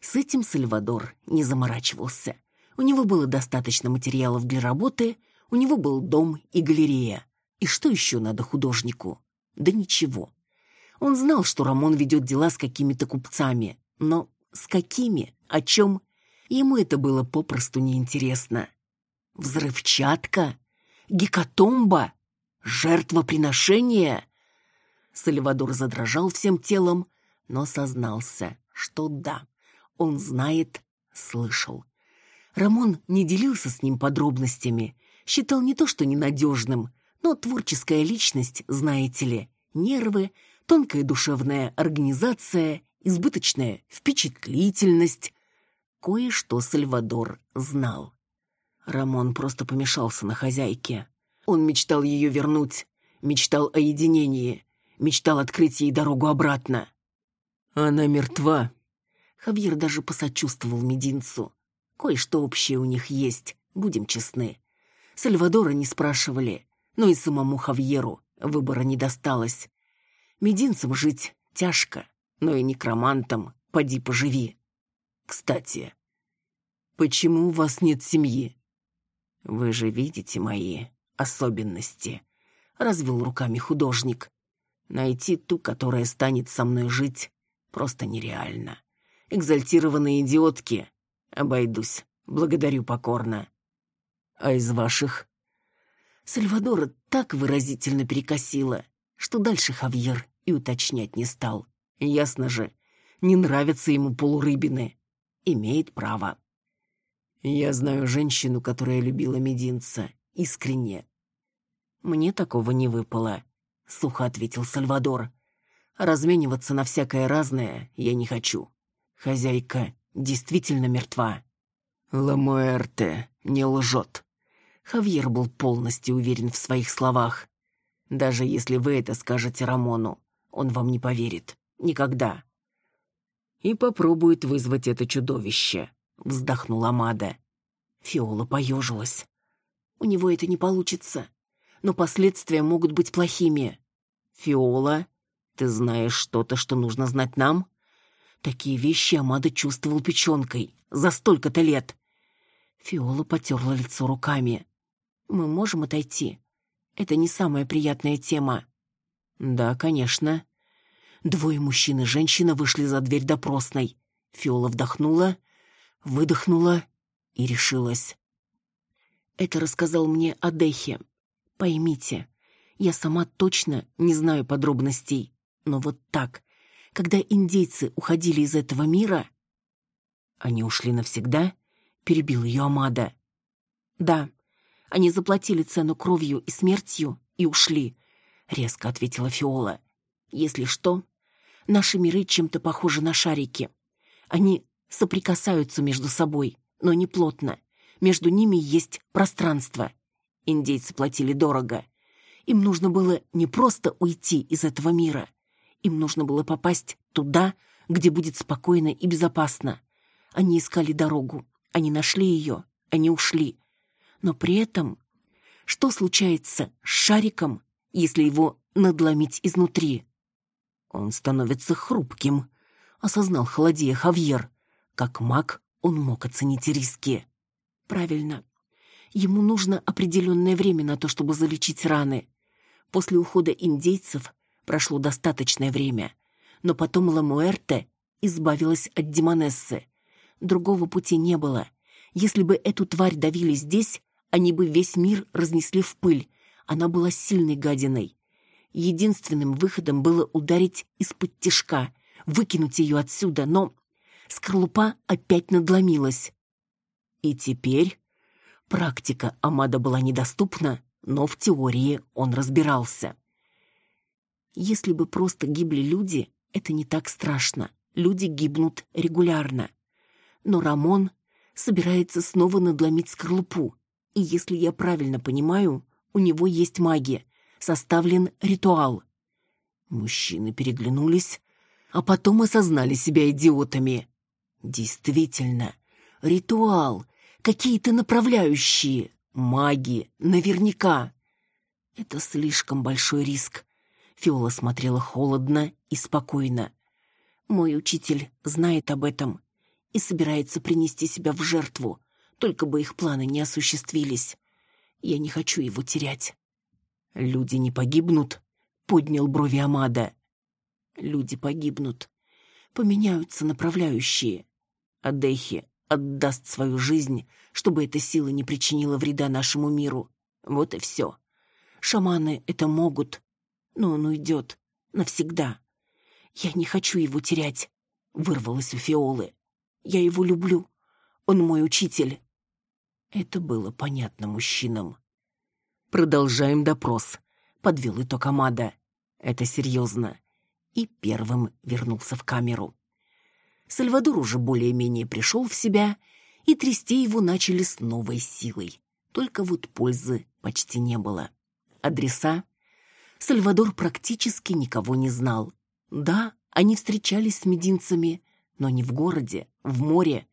С этим Сальвадор не заморачивался. У него было достаточно материалов для работы, у него был дом и галерея. И что еще надо художнику? Да ничего. Он знал, что Рамон ведет дела с какими-то купцами, но с какими, о чем Ему это было попросту неинтересно. Взрывчатка? Гекатомба? Жертвоприношение? Сальвадор задрожал всем телом, но сознался, что да, он знает, слышал. Рамон не делился с ним подробностями, считал не то что ненадежным, но творческая личность, знаете ли, нервы, тонкая душевная организация, избыточная впечатлительность, Кое-что Сальвадор знал. Рамон просто помешался на хозяйке. Он мечтал ее вернуть, мечтал о единении, мечтал открыть ей дорогу обратно. Она мертва. Хавьер даже посочувствовал мединцу. Кое-что общее у них есть, будем честны. Сальвадора не спрашивали, но и самому Хавьеру выбора не досталось. Мединцам жить тяжко, но и некромантам поди поживи. Кстати, почему у вас нет семьи? Вы же видите мои особенности, развел руками художник. Найти ту, которая станет со мной жить, просто нереально. Экзальтированные идиотки. Обойдусь. Благодарю покорно. А из ваших? Сальвадора так выразительно перекосило, что дальше Хавьер и уточнять не стал. Ясно же, не нравятся ему полурыбины имеет право. Я знаю женщину, которая любила мединца, искренне. Мне такого не выпало, сухо ответил Сальвадор. Размениваться на всякое разное я не хочу. Хозяйка действительно мертва. Ламуэрте не лжет. Хавьер был полностью уверен в своих словах. Даже если вы это скажете Рамону, он вам не поверит. Никогда. И попробует вызвать это чудовище, вздохнула Мада. Фиола поежилась. У него это не получится, но последствия могут быть плохими. Фиола, ты знаешь что-то, что нужно знать нам? Такие вещи Амада чувствовал печенкой за столько-то лет. Фиола потерла лицо руками. «Мы можем отойти. Это не самая приятная тема». «Да, конечно». Двое мужчин и женщина вышли за дверь допросной. Фиола вдохнула, выдохнула и решилась. Это рассказал мне Адехи. Поймите, я сама точно не знаю подробностей, но вот так, когда индейцы уходили из этого мира... Они ушли навсегда? Перебил ее Амада. Да, они заплатили цену кровью и смертью и ушли, резко ответила Фиола. Если что, наши миры чем-то похожи на шарики. Они соприкасаются между собой, но не плотно. Между ними есть пространство. Индейцы платили дорого. Им нужно было не просто уйти из этого мира. Им нужно было попасть туда, где будет спокойно и безопасно. Они искали дорогу. Они нашли ее. Они ушли. Но при этом... Что случается с шариком, если его надломить изнутри? Он становится хрупким, осознал холодея Хавьер. Как маг он мог оценить риски. Правильно. Ему нужно определенное время на то, чтобы залечить раны. После ухода индейцев прошло достаточное время, но потом Ламуэрте избавилась от Демонессы. Другого пути не было. Если бы эту тварь давили здесь, они бы весь мир разнесли в пыль. Она была сильной гадиной. Единственным выходом было ударить из-под тишка, выкинуть ее отсюда, но скорлупа опять надломилась. И теперь практика Амада была недоступна, но в теории он разбирался. Если бы просто гибли люди, это не так страшно. Люди гибнут регулярно. Но Рамон собирается снова надломить скорлупу. И если я правильно понимаю, у него есть магия, составлен ритуал. Мужчины переглянулись, а потом осознали себя идиотами. Действительно, ритуал, какие-то направляющие. Маги, наверняка. Это слишком большой риск. Фиола смотрела холодно и спокойно. Мой учитель знает об этом и собирается принести себя в жертву, только бы их планы не осуществились. Я не хочу его терять. Люди не погибнут, поднял брови Амада. Люди погибнут. Поменяются направляющие. Адехи отдаст свою жизнь, чтобы эта сила не причинила вреда нашему миру. Вот и все. Шаманы это могут, но он уйдет навсегда. Я не хочу его терять, вырвалось у Фиолы. Я его люблю. Он мой учитель. Это было понятно мужчинам. Продолжаем допрос, подвел итог Амада. Это серьезно. И первым вернулся в камеру. Сальвадор уже более-менее пришел в себя, и трясти его начали с новой силой. Только вот пользы почти не было. Адреса? Сальвадор практически никого не знал. Да, они встречались с мединцами, но не в городе, в море.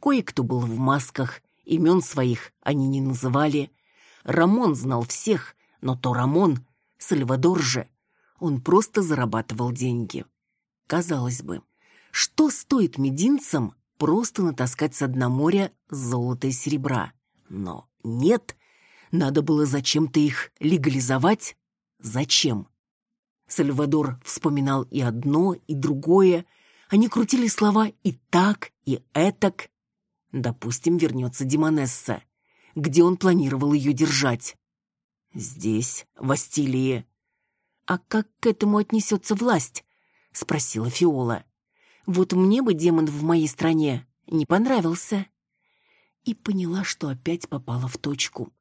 Кое-кто был в масках, имен своих они не называли. Рамон знал всех, но то Рамон, Сальвадор же, он просто зарабатывал деньги. Казалось бы, что стоит мединцам просто натаскать с дна моря золото и серебра? Но нет, надо было зачем-то их легализовать. Зачем? Сальвадор вспоминал и одно, и другое. Они крутили слова и так, и этак. Допустим, вернется Димонесса. Где он планировал ее держать? Здесь, в Астилии. А как к этому отнесется власть? Спросила Фиола. Вот мне бы демон в моей стране не понравился. И поняла, что опять попала в точку.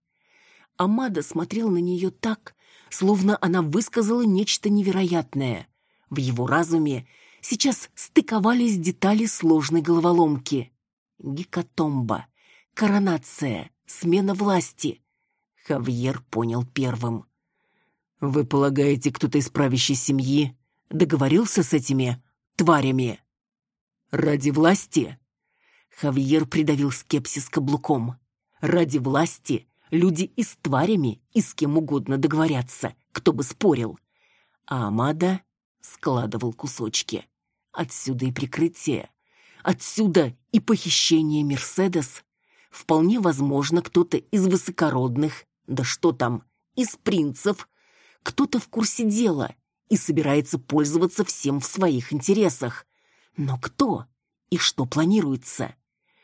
Амада смотрел на нее так, словно она высказала нечто невероятное. В его разуме сейчас стыковались детали сложной головоломки. Гекатомба, коронация, смена власти. Хавьер понял первым. «Вы полагаете, кто-то из правящей семьи договорился с этими тварями?» «Ради власти?» Хавьер придавил скепсис каблуком. «Ради власти люди и с тварями, и с кем угодно договорятся, кто бы спорил». А Амада складывал кусочки. Отсюда и прикрытие. Отсюда и похищение Мерседес. Вполне возможно, кто-то из высокородных, да что там, из принцев, кто-то в курсе дела и собирается пользоваться всем в своих интересах. Но кто и что планируется?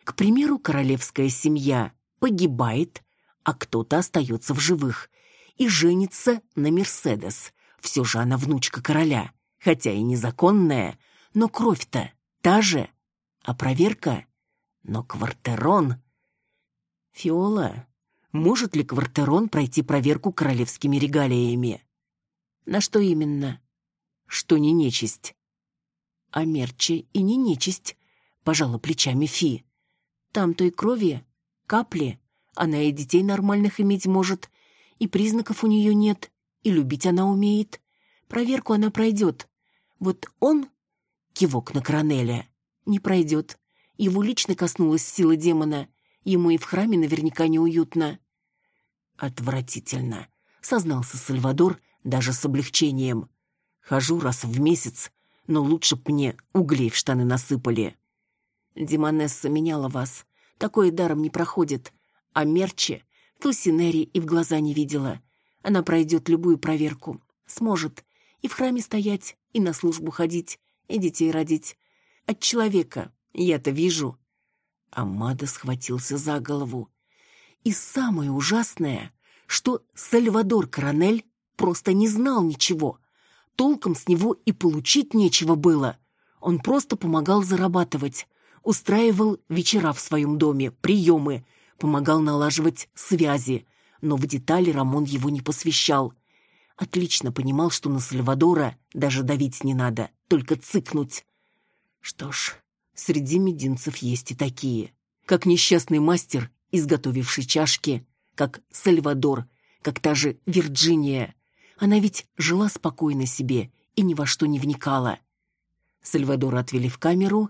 К примеру, королевская семья погибает, а кто-то остается в живых и женится на Мерседес. Все же она внучка короля, хотя и незаконная, но кровь-то та же. А проверка? Но Квартерон... Фиола, может ли Квартерон пройти проверку королевскими регалиями? На что именно? Что не нечисть. А мерчи и не нечисть, пожала плечами Фи. Там-то и крови, капли. Она и детей нормальных иметь может, и признаков у нее нет, и любить она умеет. Проверку она пройдет. Вот он, кивок на Кранеля, не пройдет. Его лично коснулась сила демона. Ему и в храме наверняка неуютно. Отвратительно, сознался Сальвадор даже с облегчением. Хожу раз в месяц, но лучше б мне углей в штаны насыпали. Демонесса меняла вас. Такое даром не проходит. А Мерчи Тусинери и в глаза не видела. Она пройдет любую проверку. Сможет. И в храме стоять, и на службу ходить, и детей родить. От человека. Я-то вижу. Амада схватился за голову. И самое ужасное, что Сальвадор Коронель просто не знал ничего. Толком с него и получить нечего было. Он просто помогал зарабатывать устраивал вечера в своем доме, приемы, помогал налаживать связи, но в детали Рамон его не посвящал. Отлично понимал, что на Сальвадора даже давить не надо, только цыкнуть. Что ж, среди мединцев есть и такие. Как несчастный мастер, изготовивший чашки, как Сальвадор, как та же Вирджиния. Она ведь жила спокойно себе и ни во что не вникала. Сальвадора отвели в камеру,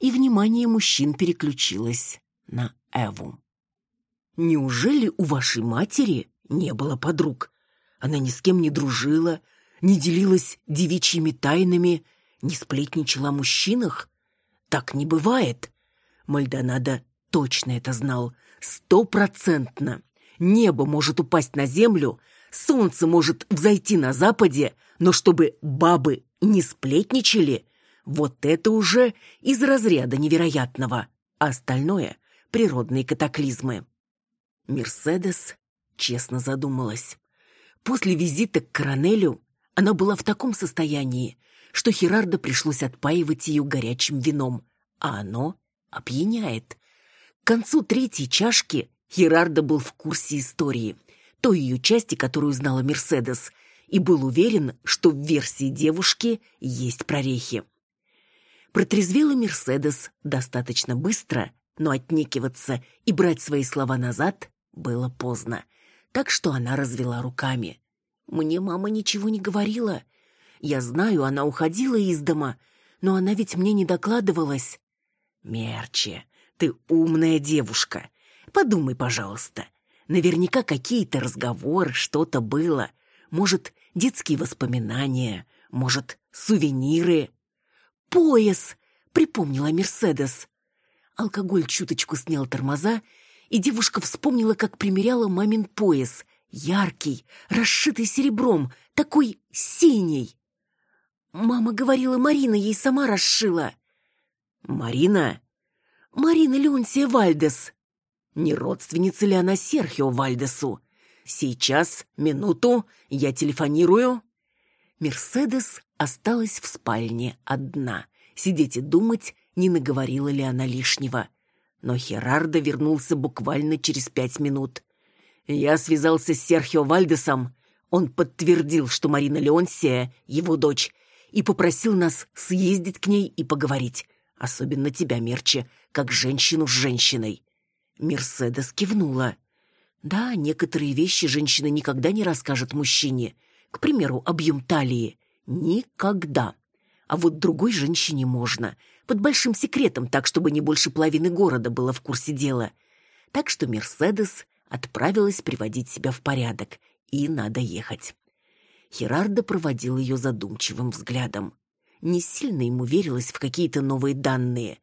и внимание мужчин переключилось на Эву. «Неужели у вашей матери не было подруг? Она ни с кем не дружила, не делилась девичьими тайнами, не сплетничала о мужчинах? Так не бывает!» Мальдонадо точно это знал, стопроцентно. Небо может упасть на землю, солнце может взойти на западе, но чтобы бабы не сплетничали, вот это уже из разряда невероятного, а остальное — природные катаклизмы. Мерседес честно задумалась. После визита к Коронелю она была в таком состоянии, что Херардо пришлось отпаивать ее горячим вином, а оно опьяняет. К концу третьей чашки Херардо был в курсе истории, той ее части, которую знала Мерседес, и был уверен, что в версии девушки есть прорехи. Протрезвела Мерседес достаточно быстро, но отнекиваться и брать свои слова назад было поздно. Так что она развела руками. «Мне мама ничего не говорила. Я знаю, она уходила из дома, но она ведь мне не докладывалась». «Мерчи, ты умная девушка. Подумай, пожалуйста. Наверняка какие-то разговоры, что-то было. Может, детские воспоминания, может, сувениры» пояс!» — припомнила Мерседес. Алкоголь чуточку снял тормоза, и девушка вспомнила, как примеряла мамин пояс. Яркий, расшитый серебром, такой синий. Мама говорила, Марина ей сама расшила. «Марина?» «Марина Леонсия Вальдес». Не родственница ли она Серхио Вальдесу? Сейчас, минуту, я телефонирую. Мерседес осталась в спальне одна. Сидеть и думать, не наговорила ли она лишнего. Но Херардо вернулся буквально через пять минут. Я связался с Серхио Вальдесом. Он подтвердил, что Марина Леонсия, его дочь, и попросил нас съездить к ней и поговорить. Особенно тебя, Мерче, как женщину с женщиной. Мерседес кивнула. Да, некоторые вещи женщина никогда не расскажет мужчине. К примеру, объем талии. Никогда. А вот другой женщине можно. Под большим секретом, так, чтобы не больше половины города было в курсе дела. Так что Мерседес отправилась приводить себя в порядок. И надо ехать. Херарда проводил ее задумчивым взглядом. Не сильно ему верилось в какие-то новые данные.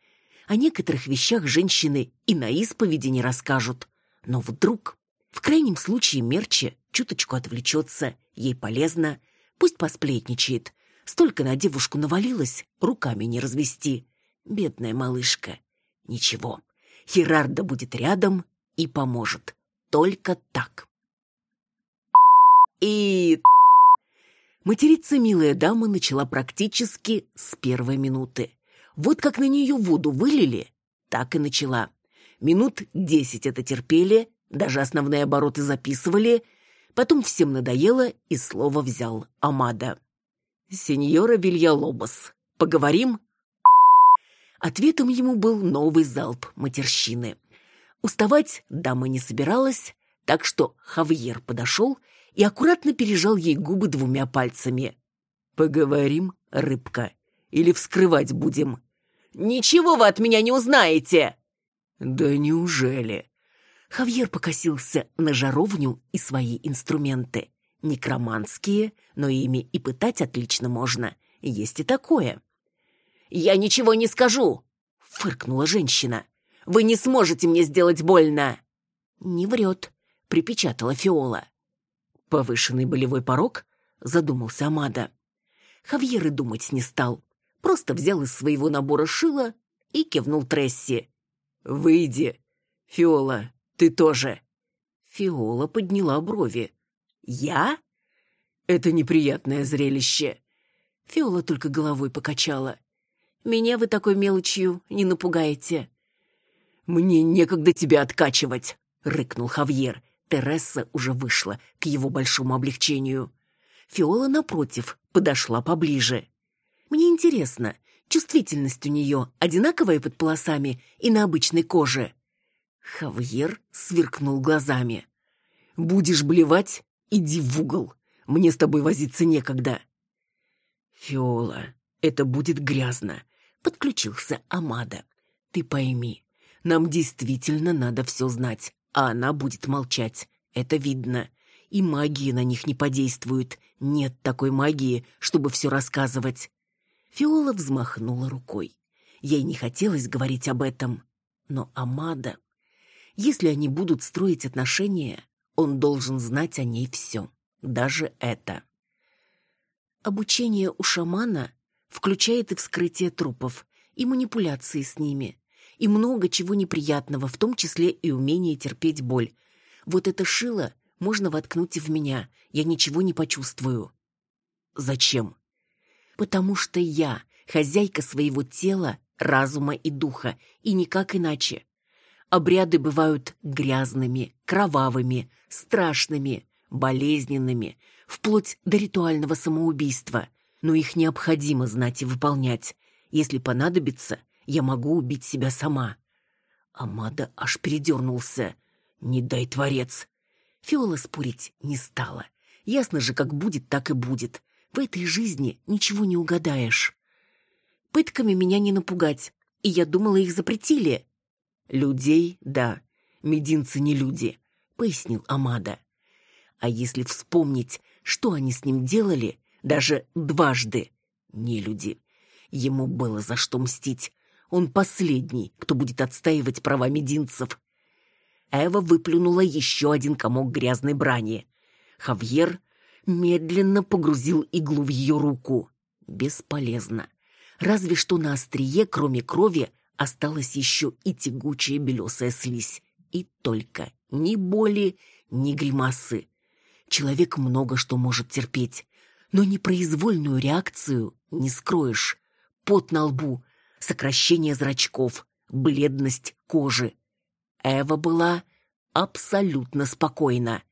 О некоторых вещах женщины и на исповеди не расскажут. Но вдруг, в крайнем случае, Мерче чуточку отвлечется, ей полезно, пусть посплетничает. Столько на девушку навалилось, руками не развести. Бедная малышка. Ничего, Херарда будет рядом и поможет. Только так. И... Материться милая дама начала практически с первой минуты. Вот как на нее воду вылили, так и начала. Минут десять это терпели, даже основные обороты записывали, потом всем надоело, и слово взял Амада. «Сеньора Вильялобос, поговорим?» Ответом ему был новый залп матерщины. Уставать дама не собиралась, так что Хавьер подошел и аккуратно пережал ей губы двумя пальцами. «Поговорим, рыбка, или вскрывать будем?» «Ничего вы от меня не узнаете!» «Да неужели?» Хавьер покосился на жаровню и свои инструменты. Некроманские, но ими и пытать отлично можно. Есть и такое. «Я ничего не скажу!» — фыркнула женщина. «Вы не сможете мне сделать больно!» «Не врет», — припечатала Фиола. «Повышенный болевой порог?» — задумался Амада. Хавьер и думать не стал. Просто взял из своего набора шила и кивнул Тресси. «Выйди. Фиола, ты тоже». Фиола подняла брови. «Я?» «Это неприятное зрелище». Фиола только головой покачала. Меня вы такой мелочью не напугаете». «Мне некогда тебя откачивать», — рыкнул Хавьер. Тересса уже вышла к его большому облегчению. Фиола, напротив, подошла поближе. «Мне интересно, чувствительность у нее одинаковая под полосами и на обычной коже?» Хавьер сверкнул глазами. «Будешь блевать? Иди в угол. Мне с тобой возиться некогда». «Фиола, это будет грязно подключился Амада. «Ты пойми, нам действительно надо все знать, а она будет молчать. Это видно. И магия на них не подействует. Нет такой магии, чтобы все рассказывать». Фиола взмахнула рукой. Ей не хотелось говорить об этом. Но Амада... Если они будут строить отношения, он должен знать о ней все. Даже это. Обучение у шамана включает и вскрытие трупов, и манипуляции с ними, и много чего неприятного, в том числе и умение терпеть боль. Вот это шило можно воткнуть и в меня, я ничего не почувствую. Зачем? Потому что я хозяйка своего тела, разума и духа, и никак иначе. Обряды бывают грязными, кровавыми, страшными, болезненными, вплоть до ритуального самоубийства – но их необходимо знать и выполнять. Если понадобится, я могу убить себя сама. Амада аж передернулся. «Не дай, творец!» Фиола спорить не стала. Ясно же, как будет, так и будет. В этой жизни ничего не угадаешь. Пытками меня не напугать, и я думала, их запретили. Людей, да, мединцы не люди, пояснил Амада. А если вспомнить, что они с ним делали, даже дважды. Не люди. Ему было за что мстить. Он последний, кто будет отстаивать права мединцев. Эва выплюнула еще один комок грязной брани. Хавьер медленно погрузил иглу в ее руку. Бесполезно. Разве что на острие, кроме крови, осталась еще и тягучая белесая слизь. И только ни боли, ни гримасы. Человек много что может терпеть но непроизвольную реакцию не скроешь. Пот на лбу, сокращение зрачков, бледность кожи. Эва была абсолютно спокойна.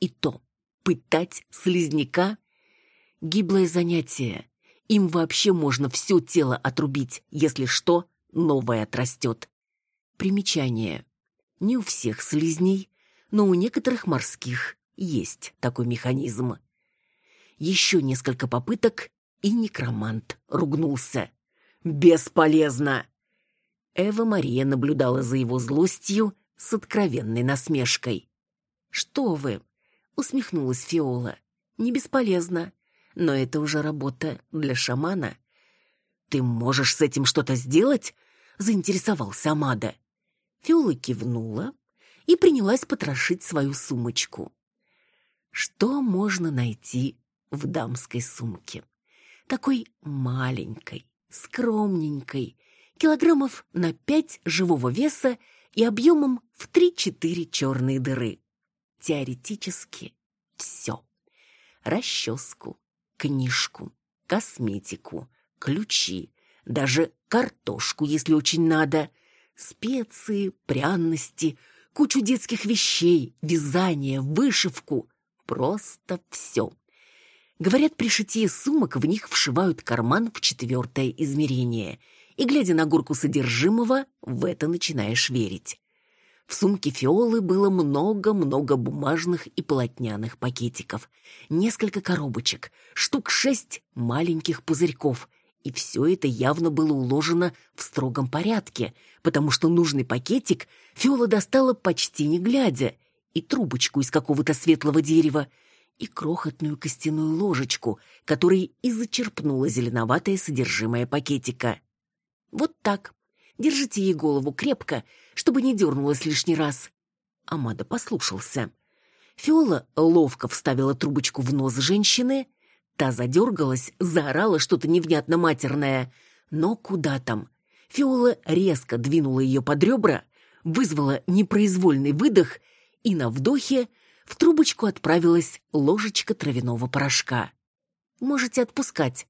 И то, пытать слизняка — гиблое занятие, Им вообще можно все тело отрубить, если что, новое отрастет. Примечание. Не у всех слизней, но у некоторых морских есть такой механизм. Еще несколько попыток, и некромант ругнулся. «Бесполезно!» Эва Мария наблюдала за его злостью с откровенной насмешкой. «Что вы?» — усмехнулась Фиола. «Не бесполезно, но это уже работа для шамана». «Ты можешь с этим что-то сделать?» — заинтересовался Амада. Фиола кивнула и принялась потрошить свою сумочку. Что можно найти в дамской сумке? Такой маленькой, скромненькой, килограммов на пять живого веса и объемом в три-четыре черные дыры. Теоретически все. Расческу, книжку, косметику, ключи, даже картошку, если очень надо, специи, пряности, кучу детских вещей, вязание, вышивку. Просто все. Говорят, при шитье сумок в них вшивают карман в четвертое измерение – и, глядя на горку содержимого, в это начинаешь верить. В сумке Фиолы было много-много бумажных и полотняных пакетиков, несколько коробочек, штук шесть маленьких пузырьков, и все это явно было уложено в строгом порядке, потому что нужный пакетик Фиола достала почти не глядя, и трубочку из какого-то светлого дерева, и крохотную костяную ложечку, которой и зачерпнула зеленоватое содержимое пакетика. Вот так. Держите ей голову крепко, чтобы не дернулась лишний раз. Амада послушался. Фиола ловко вставила трубочку в нос женщины. Та задергалась, заорала что-то невнятно матерное. Но куда там? Фиола резко двинула ее под ребра, вызвала непроизвольный выдох, и на вдохе в трубочку отправилась ложечка травяного порошка. «Можете отпускать».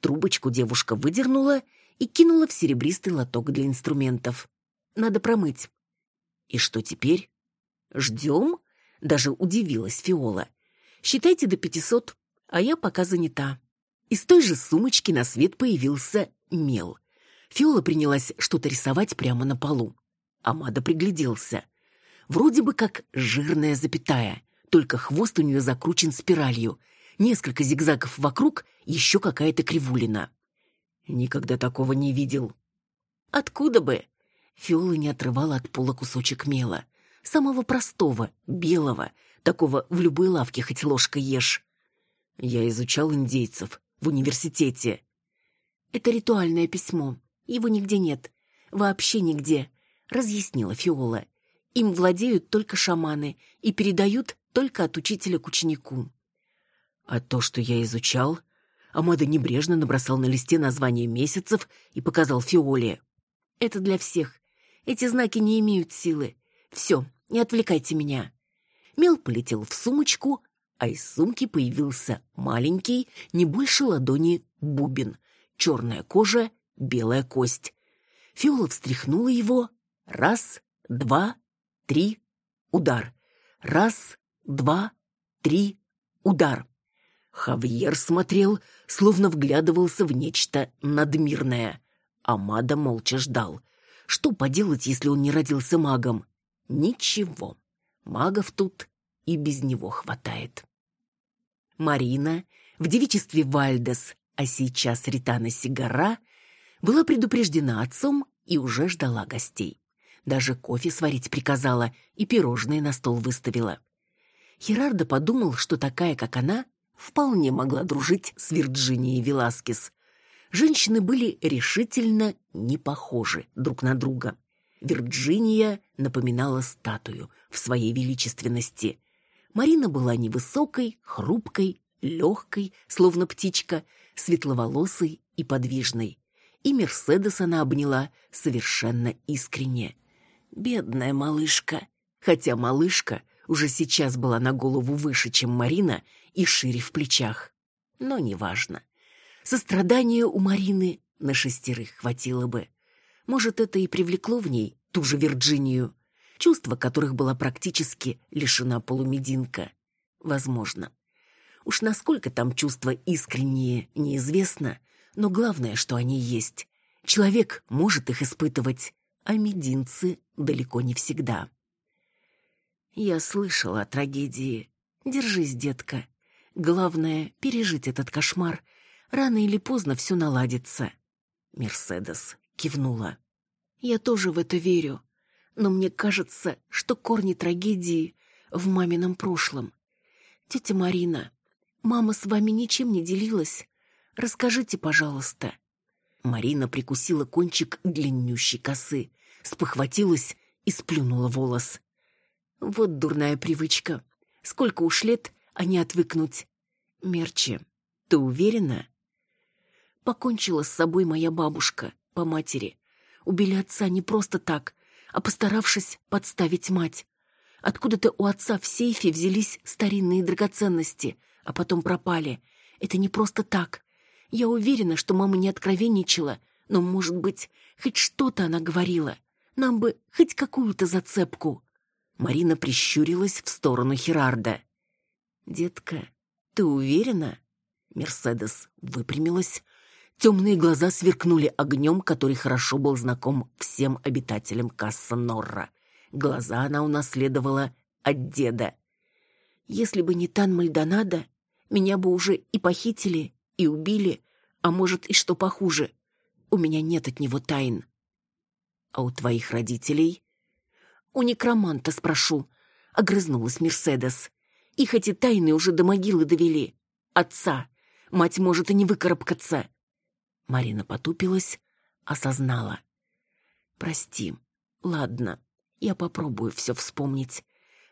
Трубочку девушка выдернула и кинула в серебристый лоток для инструментов. Надо промыть. И что теперь? Ждем? Даже удивилась Фиола. Считайте до пятисот, а я пока занята. Из той же сумочки на свет появился мел. Фиола принялась что-то рисовать прямо на полу. Амада пригляделся. Вроде бы как жирная запятая, только хвост у нее закручен спиралью. Несколько зигзагов вокруг, еще какая-то кривулина. Никогда такого не видел. Откуда бы? Фиола не отрывала от пола кусочек мела. Самого простого, белого, такого в любой лавке хоть ложкой ешь. Я изучал индейцев в университете. Это ритуальное письмо. Его нигде нет. Вообще нигде, разъяснила Фиола. Им владеют только шаманы и передают только от учителя к ученику. А то, что я изучал, Амада небрежно набросал на листе название месяцев и показал Фиоле. «Это для всех. Эти знаки не имеют силы. Все, не отвлекайте меня». Мел полетел в сумочку, а из сумки появился маленький, не больше ладони, бубен. Черная кожа, белая кость. Фиола встряхнула его. Раз, два, три, удар. Раз, два, три, удар. Хавьер смотрел, словно вглядывался в нечто надмирное. Амада молча ждал. Что поделать, если он не родился магом? Ничего. Магов тут и без него хватает. Марина в девичестве Вальдес, а сейчас Ритана Сигара, была предупреждена отцом и уже ждала гостей. Даже кофе сварить приказала и пирожные на стол выставила. Херардо подумал, что такая, как она, вполне могла дружить с Вирджинией Веласкес. Женщины были решительно не похожи друг на друга. Вирджиния напоминала статую в своей величественности. Марина была невысокой, хрупкой, легкой, словно птичка, светловолосой и подвижной. И Мерседес она обняла совершенно искренне. Бедная малышка. Хотя малышка уже сейчас была на голову выше, чем Марина, и шире в плечах. Но неважно. Сострадания у Марины на шестерых хватило бы. Может, это и привлекло в ней ту же Вирджинию, чувства которых была практически лишена полумединка. Возможно. Уж насколько там чувства искренние, неизвестно, но главное, что они есть. Человек может их испытывать, а мединцы далеко не всегда. Я слышала о трагедии. Держись, детка. Главное — пережить этот кошмар. Рано или поздно все наладится. Мерседес кивнула. Я тоже в это верю. Но мне кажется, что корни трагедии в мамином прошлом. Тетя Марина, мама с вами ничем не делилась. Расскажите, пожалуйста. Марина прикусила кончик длиннющей косы, спохватилась и сплюнула волос. Вот дурная привычка. Сколько уж лет, а не отвыкнуть. Мерчи, ты уверена? Покончила с собой моя бабушка по матери. Убили отца не просто так, а постаравшись подставить мать. Откуда-то у отца в сейфе взялись старинные драгоценности, а потом пропали. Это не просто так. Я уверена, что мама не откровенничала, но, может быть, хоть что-то она говорила. Нам бы хоть какую-то зацепку. Марина прищурилась в сторону Херарда. «Детка, ты уверена?» Мерседес выпрямилась. Темные глаза сверкнули огнем, который хорошо был знаком всем обитателям Касса Норра. Глаза она унаследовала от деда. «Если бы не Тан Мальдонадо, меня бы уже и похитили, и убили, а может и что похуже. У меня нет от него тайн. А у твоих родителей? У некроманта спрошу, огрызнулась Мерседес. Их эти тайны уже до могилы довели. Отца. Мать может и не выкарабкаться. Марина потупилась, осознала. Прости. Ладно, я попробую все вспомнить.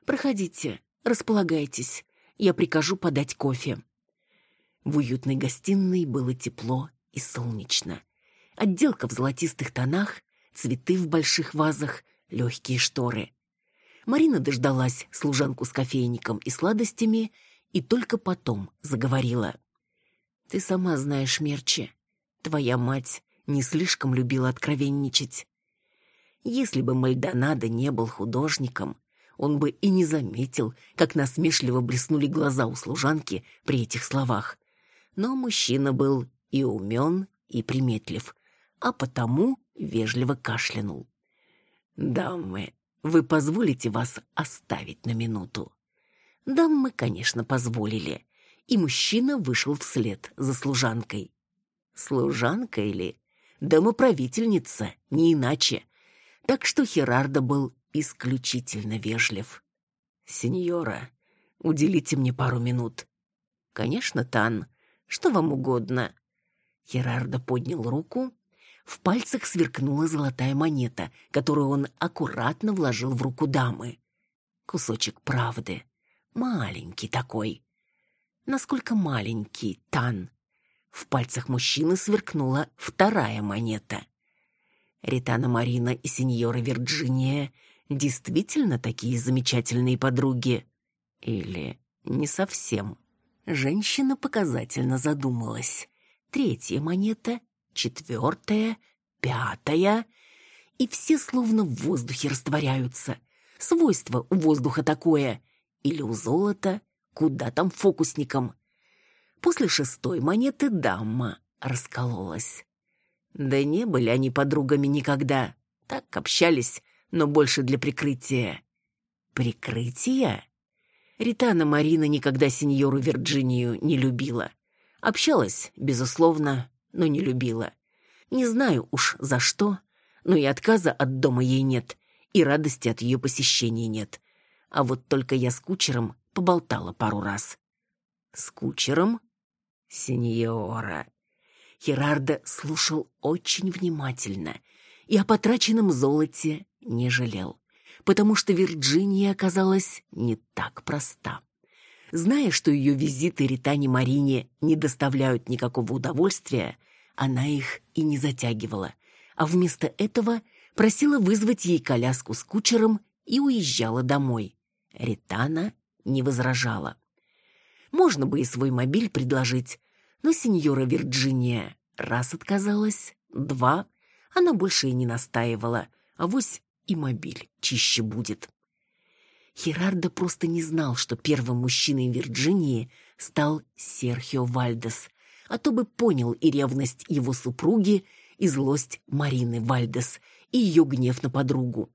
Проходите, располагайтесь. Я прикажу подать кофе. В уютной гостиной было тепло и солнечно. Отделка в золотистых тонах, цветы в больших вазах, легкие шторы. Марина дождалась служанку с кофейником и сладостями и только потом заговорила. «Ты сама знаешь, Мерчи, твоя мать не слишком любила откровенничать. Если бы Мальдонадо не был художником, он бы и не заметил, как насмешливо блеснули глаза у служанки при этих словах но мужчина был и умен, и приметлив, а потому вежливо кашлянул. «Дамы, вы позволите вас оставить на минуту?» Дамы, конечно, позволили, и мужчина вышел вслед за служанкой. Служанка или домоправительница, не иначе. Так что Херардо был исключительно вежлив. «Сеньора, уделите мне пару минут». «Конечно, Тан», что вам угодно?» Херардо поднял руку. В пальцах сверкнула золотая монета, которую он аккуратно вложил в руку дамы. Кусочек правды. Маленький такой. Насколько маленький, Тан? В пальцах мужчины сверкнула вторая монета. Ритана Марина и сеньора Вирджиния действительно такие замечательные подруги? Или не совсем? Женщина показательно задумалась. Третья монета, четвертая, пятая. И все словно в воздухе растворяются. Свойство у воздуха такое. Или у золота. Куда там фокусникам? После шестой монеты дама раскололась. Да не были они подругами никогда. Так общались, но больше для прикрытия. Прикрытия? Ритана Марина никогда сеньору Вирджинию не любила. Общалась, безусловно, но не любила. Не знаю уж за что, но и отказа от дома ей нет, и радости от ее посещения нет. А вот только я с кучером поболтала пару раз. С кучером? Сеньора. Херардо слушал очень внимательно и о потраченном золоте не жалел потому что Вирджиния оказалась не так проста. Зная, что ее визиты Ритане Марине не доставляют никакого удовольствия, она их и не затягивала, а вместо этого просила вызвать ей коляску с кучером и уезжала домой. Ритана не возражала. Можно бы и свой мобиль предложить, но сеньора Вирджиния раз отказалась, два, она больше и не настаивала, а вось и мобиль чище будет. Херардо просто не знал, что первым мужчиной Вирджинии стал Серхио Вальдес, а то бы понял и ревность его супруги, и злость Марины Вальдес, и ее гнев на подругу.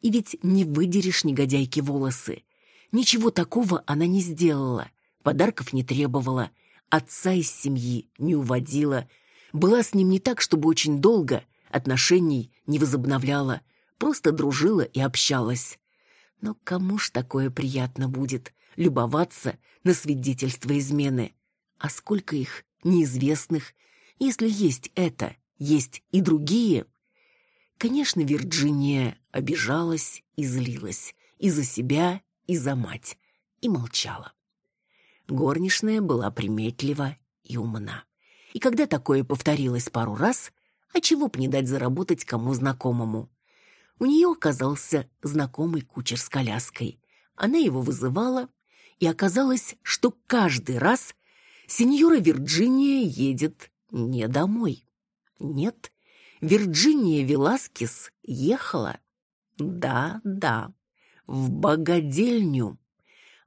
И ведь не выдерешь негодяйки волосы. Ничего такого она не сделала, подарков не требовала, отца из семьи не уводила, была с ним не так, чтобы очень долго, отношений не возобновляла, просто дружила и общалась. Но кому ж такое приятно будет любоваться на свидетельства измены? А сколько их неизвестных, если есть это, есть и другие? Конечно, Вирджиния обижалась и злилась и за себя, и за мать, и молчала. Горничная была приметлива и умна. И когда такое повторилось пару раз, а чего б не дать заработать кому знакомому? У нее оказался знакомый кучер с коляской. Она его вызывала, и оказалось, что каждый раз сеньора Вирджиния едет не домой. Нет, Вирджиния Веласкес ехала. Да-да, в богадельню.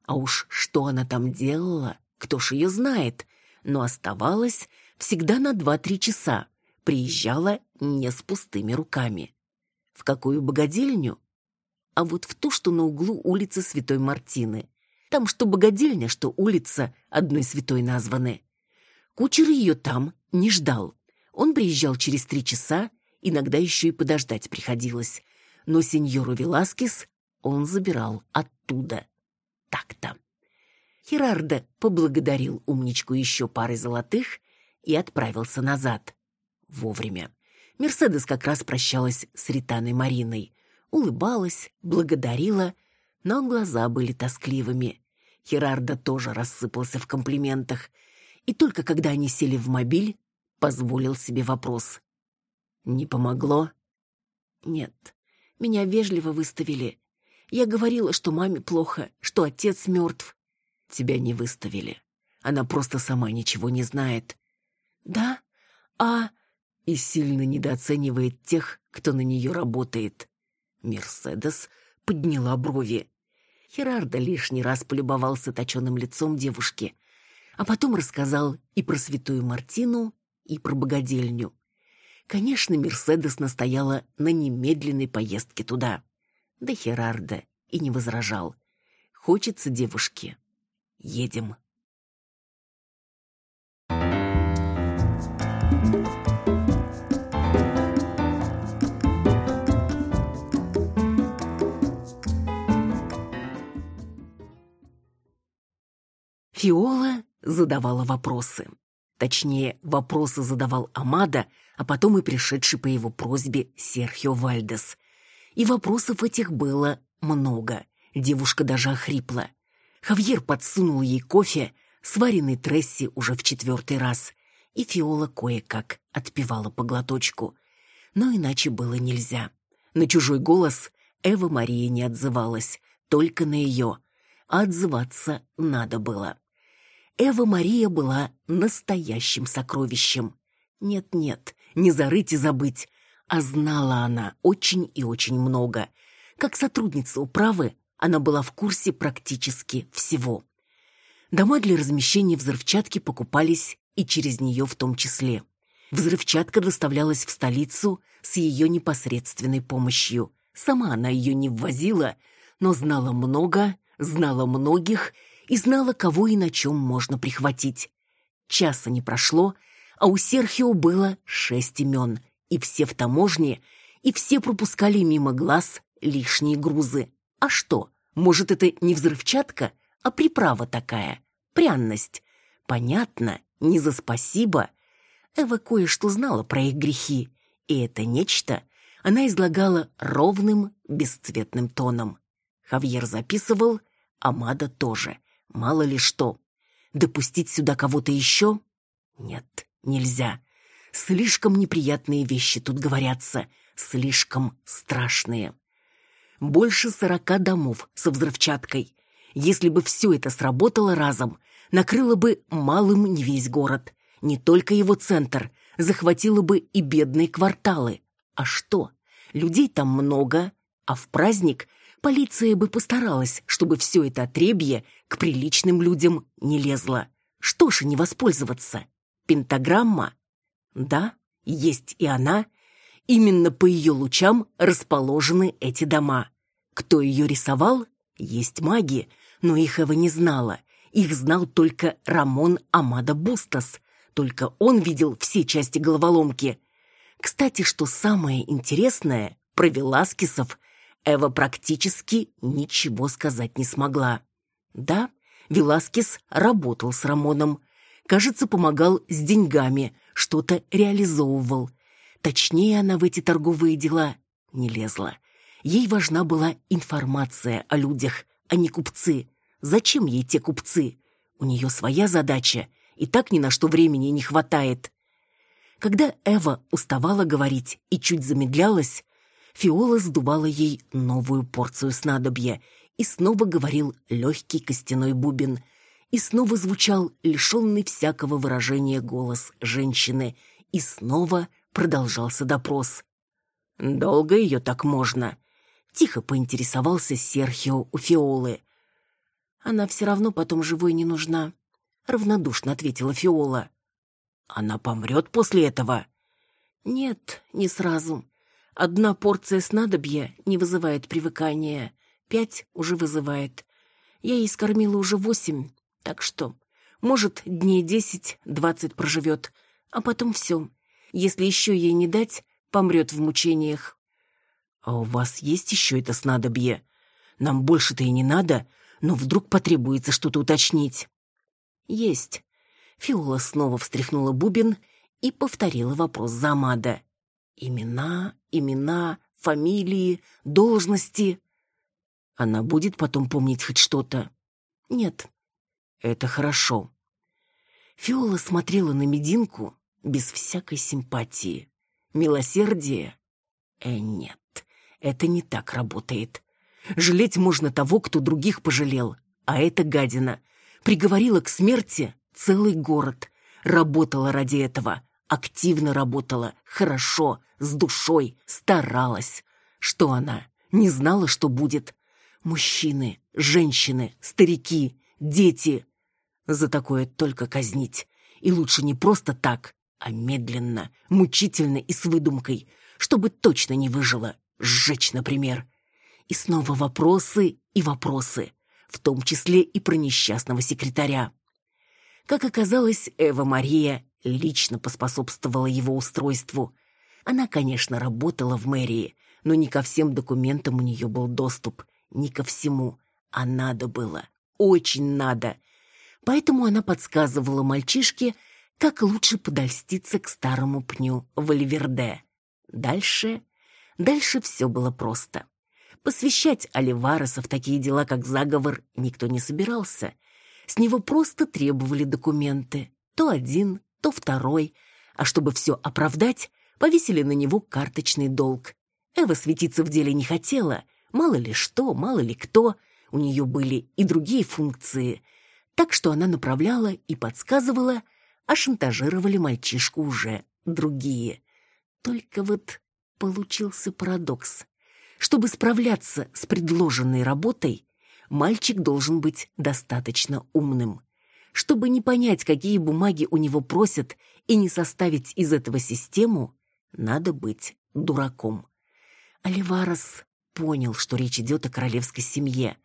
А уж что она там делала, кто ж ее знает, но оставалась всегда на два-три часа, приезжала не с пустыми руками. В какую богадельню? А вот в ту, что на углу улицы Святой Мартины. Там что богадельня, что улица одной святой названы. Кучер ее там не ждал. Он приезжал через три часа, иногда еще и подождать приходилось. Но сеньору Веласкес он забирал оттуда. Так-то. Херардо поблагодарил умничку еще парой золотых и отправился назад. Вовремя. Мерседес как раз прощалась с Ританой Мариной. Улыбалась, благодарила, но глаза были тоскливыми. Херардо тоже рассыпался в комплиментах. И только когда они сели в мобиль, позволил себе вопрос. «Не помогло?» «Нет, меня вежливо выставили. Я говорила, что маме плохо, что отец мертв». «Тебя не выставили. Она просто сама ничего не знает». «Да? А...» и сильно недооценивает тех, кто на нее работает. Мерседес подняла брови. Херардо лишний раз полюбовался точеным лицом девушки, а потом рассказал и про святую Мартину, и про богадельню. Конечно, Мерседес настояла на немедленной поездке туда. Да Херардо и не возражал. Хочется девушке. Едем. Фиола задавала вопросы. Точнее, вопросы задавал Амада, а потом и пришедший по его просьбе Серхио Вальдес. И вопросов этих было много. Девушка даже охрипла. Хавьер подсунул ей кофе, сваренный Тресси уже в четвертый раз, и Фиола кое-как отпивала по глоточку. Но иначе было нельзя. На чужой голос Эва Мария не отзывалась, только на ее. А отзываться надо было. Эва Мария была настоящим сокровищем. Нет-нет, не зарыть и забыть. А знала она очень и очень много. Как сотрудница управы она была в курсе практически всего. Дома для размещения взрывчатки покупались и через нее в том числе. Взрывчатка доставлялась в столицу с ее непосредственной помощью. Сама она ее не ввозила, но знала много, знала многих и знала, кого и на чем можно прихватить. Часа не прошло, а у Серхио было шесть имен, и все в таможне, и все пропускали мимо глаз лишние грузы. А что, может, это не взрывчатка, а приправа такая, пряность? Понятно, не за спасибо. Эва кое-что знала про их грехи, и это нечто она излагала ровным, бесцветным тоном. Хавьер записывал, Амада тоже. Мало ли что. Допустить сюда кого-то еще? Нет, нельзя. Слишком неприятные вещи тут говорятся, слишком страшные. Больше сорока домов со взрывчаткой. Если бы все это сработало разом, накрыло бы малым не весь город, не только его центр, захватило бы и бедные кварталы. А что? Людей там много, а в праздник полиция бы постаралась, чтобы все это отребье к приличным людям не лезло. Что же не воспользоваться? Пентаграмма? Да, есть и она. Именно по ее лучам расположены эти дома. Кто ее рисовал? Есть маги, но их Эва не знала. Их знал только Рамон Амада Бустас. Только он видел все части головоломки. Кстати, что самое интересное, про Веласкесов Эва практически ничего сказать не смогла. Да, Веласкес работал с Рамоном. Кажется, помогал с деньгами, что-то реализовывал. Точнее, она в эти торговые дела не лезла. Ей важна была информация о людях, а не купцы. Зачем ей те купцы? У нее своя задача, и так ни на что времени не хватает. Когда Эва уставала говорить и чуть замедлялась, Фиола сдувала ей новую порцию снадобья, и снова говорил легкий костяной бубен, и снова звучал лишенный всякого выражения голос женщины, и снова продолжался допрос. «Долго ее так можно?» Тихо поинтересовался Серхио у Фиолы. «Она все равно потом живой не нужна», — равнодушно ответила Фиола. «Она помрет после этого?» «Нет, не сразу. Одна порция снадобья не вызывает привыкания, пять уже вызывает. Я ей скормила уже восемь, так что, может, дней десять-двадцать проживет, а потом все. Если еще ей не дать, помрет в мучениях. «А у вас есть еще это снадобье? Нам больше-то и не надо, но вдруг потребуется что-то уточнить». «Есть». Фиола снова встряхнула бубен и повторила вопрос Замада. «Имена, имена, фамилии, должности». Она будет потом помнить хоть что-то? Нет. Это хорошо. Фиола смотрела на Мединку без всякой симпатии. Милосердие? Э, нет. Это не так работает. Жалеть можно того, кто других пожалел. А эта гадина приговорила к смерти целый город. Работала ради этого. Активно работала. Хорошо, с душой. Старалась. Что она? Не знала, что будет. Мужчины, женщины, старики, дети. За такое только казнить. И лучше не просто так, а медленно, мучительно и с выдумкой, чтобы точно не выжила сжечь, например. И снова вопросы и вопросы, в том числе и про несчастного секретаря. Как оказалось, Эва Мария лично поспособствовала его устройству. Она, конечно, работала в мэрии, но не ко всем документам у нее был доступ, не ко всему, а надо было, очень надо. Поэтому она подсказывала мальчишке, как лучше подольститься к старому пню в Оливерде. Дальше Дальше все было просто. Посвящать Оливареса в такие дела, как заговор, никто не собирался. С него просто требовали документы. То один, то второй. А чтобы все оправдать, повесили на него карточный долг. Эва светиться в деле не хотела. Мало ли что, мало ли кто. У нее были и другие функции. Так что она направляла и подсказывала, а шантажировали мальчишку уже другие. Только вот Получился парадокс. Чтобы справляться с предложенной работой, мальчик должен быть достаточно умным. Чтобы не понять, какие бумаги у него просят, и не составить из этого систему, надо быть дураком. Оливарес понял, что речь идет о королевской семье,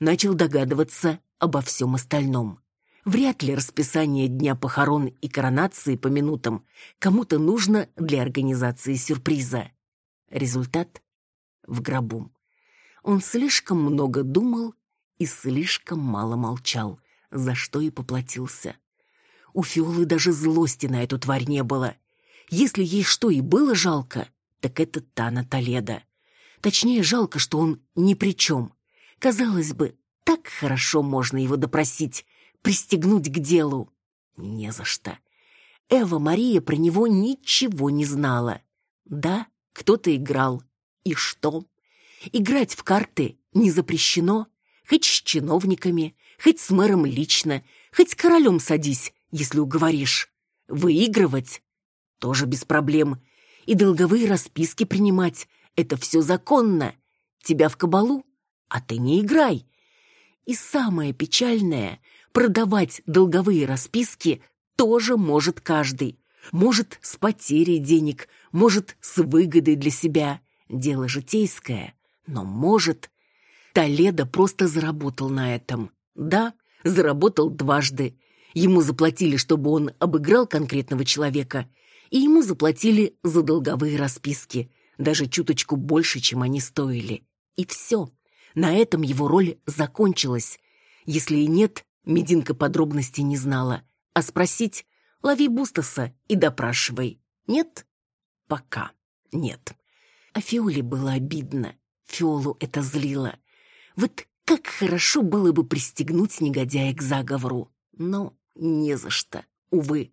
начал догадываться обо всем остальном. Вряд ли расписание дня похорон и коронации по минутам кому-то нужно для организации сюрприза. Результат — в гробу. Он слишком много думал и слишком мало молчал, за что и поплатился. У Фиолы даже злости на эту тварь не было. Если ей что и было жалко, так это Тана Толеда. Точнее, жалко, что он ни при чем. Казалось бы, так хорошо можно его допросить, пристегнуть к делу. Не за что. Эва Мария про него ничего не знала. Да, кто-то играл. И что? Играть в карты не запрещено. Хоть с чиновниками, хоть с мэром лично, хоть с королем садись, если уговоришь. Выигрывать тоже без проблем. И долговые расписки принимать — это все законно. Тебя в кабалу, а ты не играй. И самое печальное, продавать долговые расписки тоже может каждый. Может, с потерей денег, может, с выгодой для себя. Дело житейское, но может. Толедо просто заработал на этом. Да, заработал дважды. Ему заплатили, чтобы он обыграл конкретного человека, и ему заплатили за долговые расписки, даже чуточку больше, чем они стоили. И все. На этом его роль закончилась. Если и нет, Мединка подробностей не знала. А спросить — лови Бустаса и допрашивай. Нет? Пока нет. А Фиоле было обидно. Фиолу это злило. Вот как хорошо было бы пристегнуть негодяя к заговору. Но не за что, увы.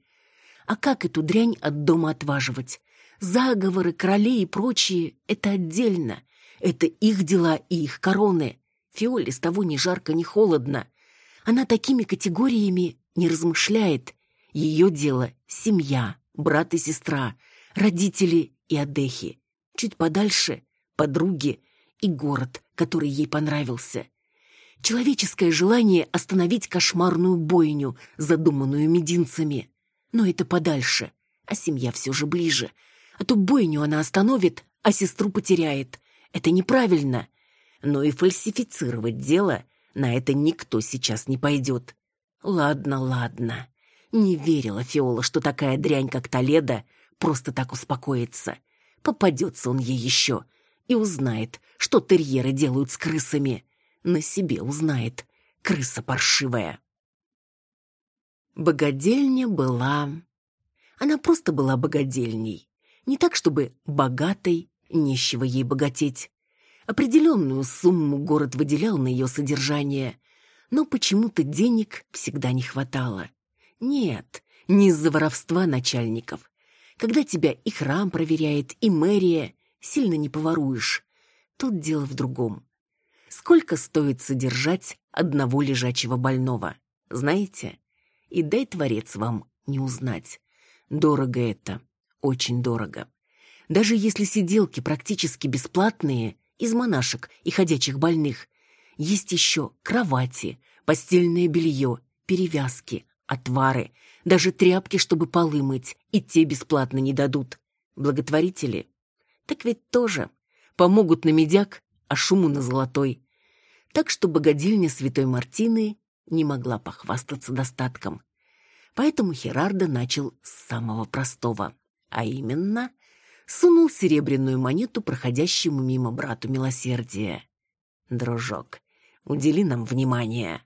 А как эту дрянь от дома отваживать? Заговоры, короли и прочие — это отдельно. Это их дела и их короны. Фиоле с того ни жарко, ни холодно. Она такими категориями не размышляет. Ее дело — семья, брат и сестра, родители и адехи. Чуть подальше — подруги и город, который ей понравился. Человеческое желание остановить кошмарную бойню, задуманную мединцами. Но это подальше, а семья все же ближе. А то бойню она остановит, а сестру потеряет. Это неправильно. Но и фальсифицировать дело на это никто сейчас не пойдет. Ладно, ладно. Не верила Фиола, что такая дрянь, как Толедо, просто так успокоится. Попадется он ей еще и узнает, что терьеры делают с крысами. На себе узнает, крыса паршивая. Богадельня была... Она просто была богадельней. Не так, чтобы богатой, нищего ей богатеть. Определенную сумму город выделял на ее содержание, но почему-то денег всегда не хватало. Нет, не из-за воровства начальников. Когда тебя и храм проверяет, и мэрия, сильно не поворуешь. Тут дело в другом. Сколько стоит содержать одного лежачего больного? Знаете? И дай Творец вам не узнать. Дорого это, очень дорого. Даже если сиделки практически бесплатные, из монашек и ходячих больных, есть еще кровати, постельное белье, перевязки, отвары, даже тряпки, чтобы полы мыть, и те бесплатно не дадут. Благотворители? Так ведь тоже. Помогут на медяк, а шуму на золотой. Так что богадильня святой Мартины не могла похвастаться достатком. Поэтому Херардо начал с самого простого, а именно сунул серебряную монету проходящему мимо брату милосердия. «Дружок, удели нам внимание».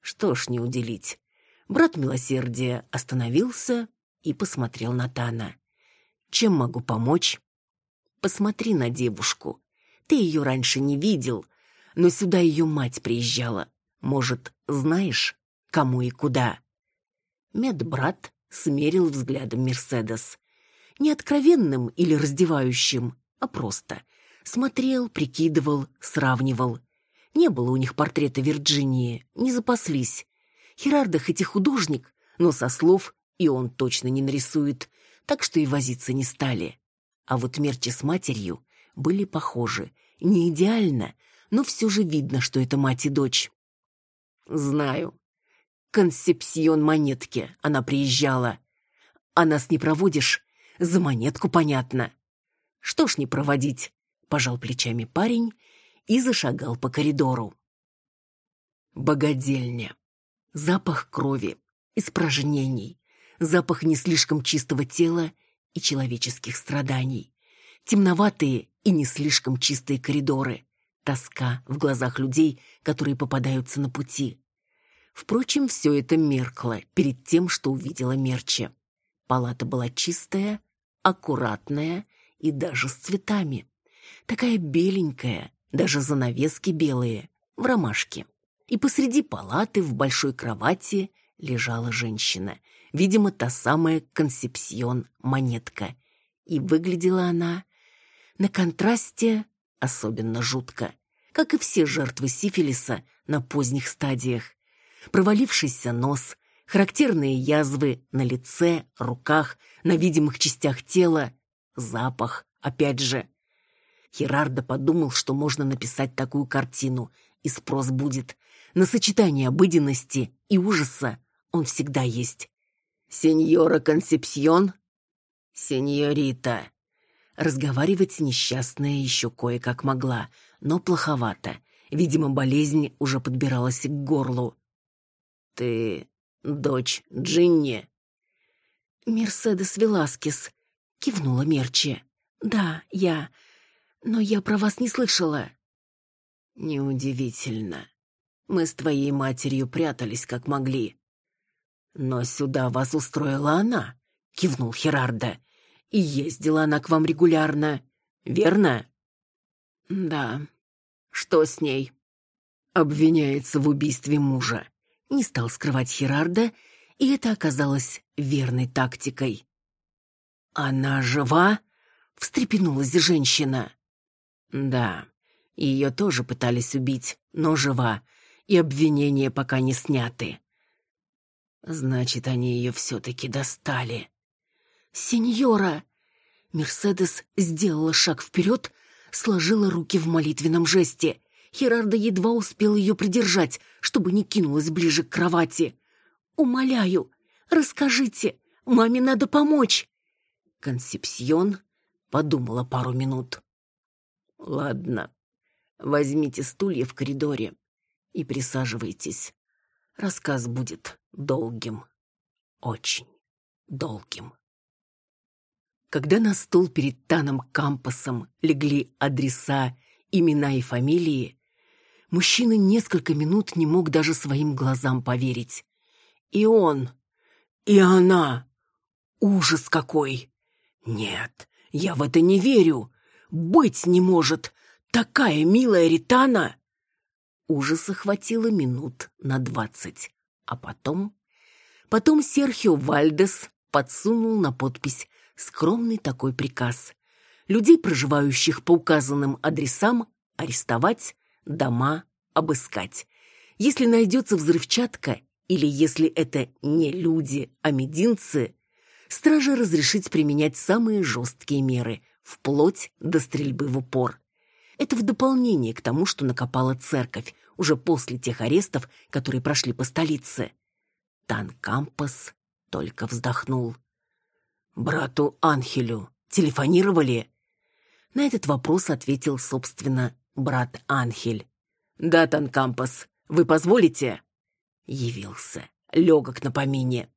Что ж не уделить. Брат милосердия остановился и посмотрел на Тана. «Чем могу помочь?» «Посмотри на девушку. Ты ее раньше не видел, но сюда ее мать приезжала. Может, знаешь, кому и куда?» Медбрат смерил взглядом Мерседес. Не откровенным или раздевающим, а просто. Смотрел, прикидывал, сравнивал. Не было у них портрета Вирджинии, не запаслись. Херардо хоть и художник, но со слов и он точно не нарисует, так что и возиться не стали. А вот Мерчи с матерью были похожи. Не идеально, но все же видно, что это мать и дочь. Знаю. Консепсион монетки она приезжала. А нас не проводишь? За монетку понятно. Что ж не проводить? Пожал плечами парень и зашагал по коридору. Богадельня. Запах крови, испражнений, запах не слишком чистого тела и человеческих страданий. Темноватые и не слишком чистые коридоры. Тоска в глазах людей, которые попадаются на пути. Впрочем, все это меркло перед тем, что увидела Мерча. Палата была чистая, аккуратная и даже с цветами. Такая беленькая, даже занавески белые, в ромашке и посреди палаты в большой кровати лежала женщина, видимо, та самая консепсион-монетка. И выглядела она на контрасте особенно жутко, как и все жертвы сифилиса на поздних стадиях. Провалившийся нос, характерные язвы на лице, руках, на видимых частях тела, запах, опять же. Херардо подумал, что можно написать такую картину, и спрос будет. На сочетание обыденности и ужаса он всегда есть. «Сеньора Консепсьон?» «Сеньорита». Разговаривать несчастная еще кое-как могла, но плоховато. Видимо, болезнь уже подбиралась к горлу. «Ты дочь Джинни?» «Мерседес Веласкес», — кивнула Мерчи. «Да, я. Но я про вас не слышала». «Неудивительно. Мы с твоей матерью прятались, как могли. Но сюда вас устроила она», — кивнул Херарда. «И ездила она к вам регулярно, верно?» «Да». «Что с ней?» «Обвиняется в убийстве мужа». Не стал скрывать Херарда, — и это оказалось верной тактикой. «Она жива?» — встрепенулась женщина. «Да, ее тоже пытались убить, но жива, и обвинения пока не сняты». «Значит, они ее все-таки достали». «Сеньора!» Мерседес сделала шаг вперед, сложила руки в молитвенном жесте. Херарда едва успел ее придержать, чтобы не кинулась ближе к кровати. Умоляю, расскажите, маме надо помочь. Консепсьон подумала пару минут. Ладно, возьмите стулья в коридоре и присаживайтесь. Рассказ будет долгим, очень долгим. Когда на стол перед Таном Кампасом легли адреса, имена и фамилии, мужчина несколько минут не мог даже своим глазам поверить. И он, и она. Ужас какой! Нет, я в это не верю. Быть не может. Такая милая Ритана. Ужаса хватило минут на двадцать. А потом... Потом Серхио Вальдес подсунул на подпись скромный такой приказ. Людей, проживающих по указанным адресам, арестовать, дома обыскать. Если найдется взрывчатка или если это не люди, а мединцы, страже разрешить применять самые жесткие меры, вплоть до стрельбы в упор. Это в дополнение к тому, что накопала церковь уже после тех арестов, которые прошли по столице. Тан Кампас только вздохнул. «Брату Анхелю телефонировали?» На этот вопрос ответил, собственно, брат Анхель. «Да, Тан Кампас, вы позволите?» Явился, легок на помине.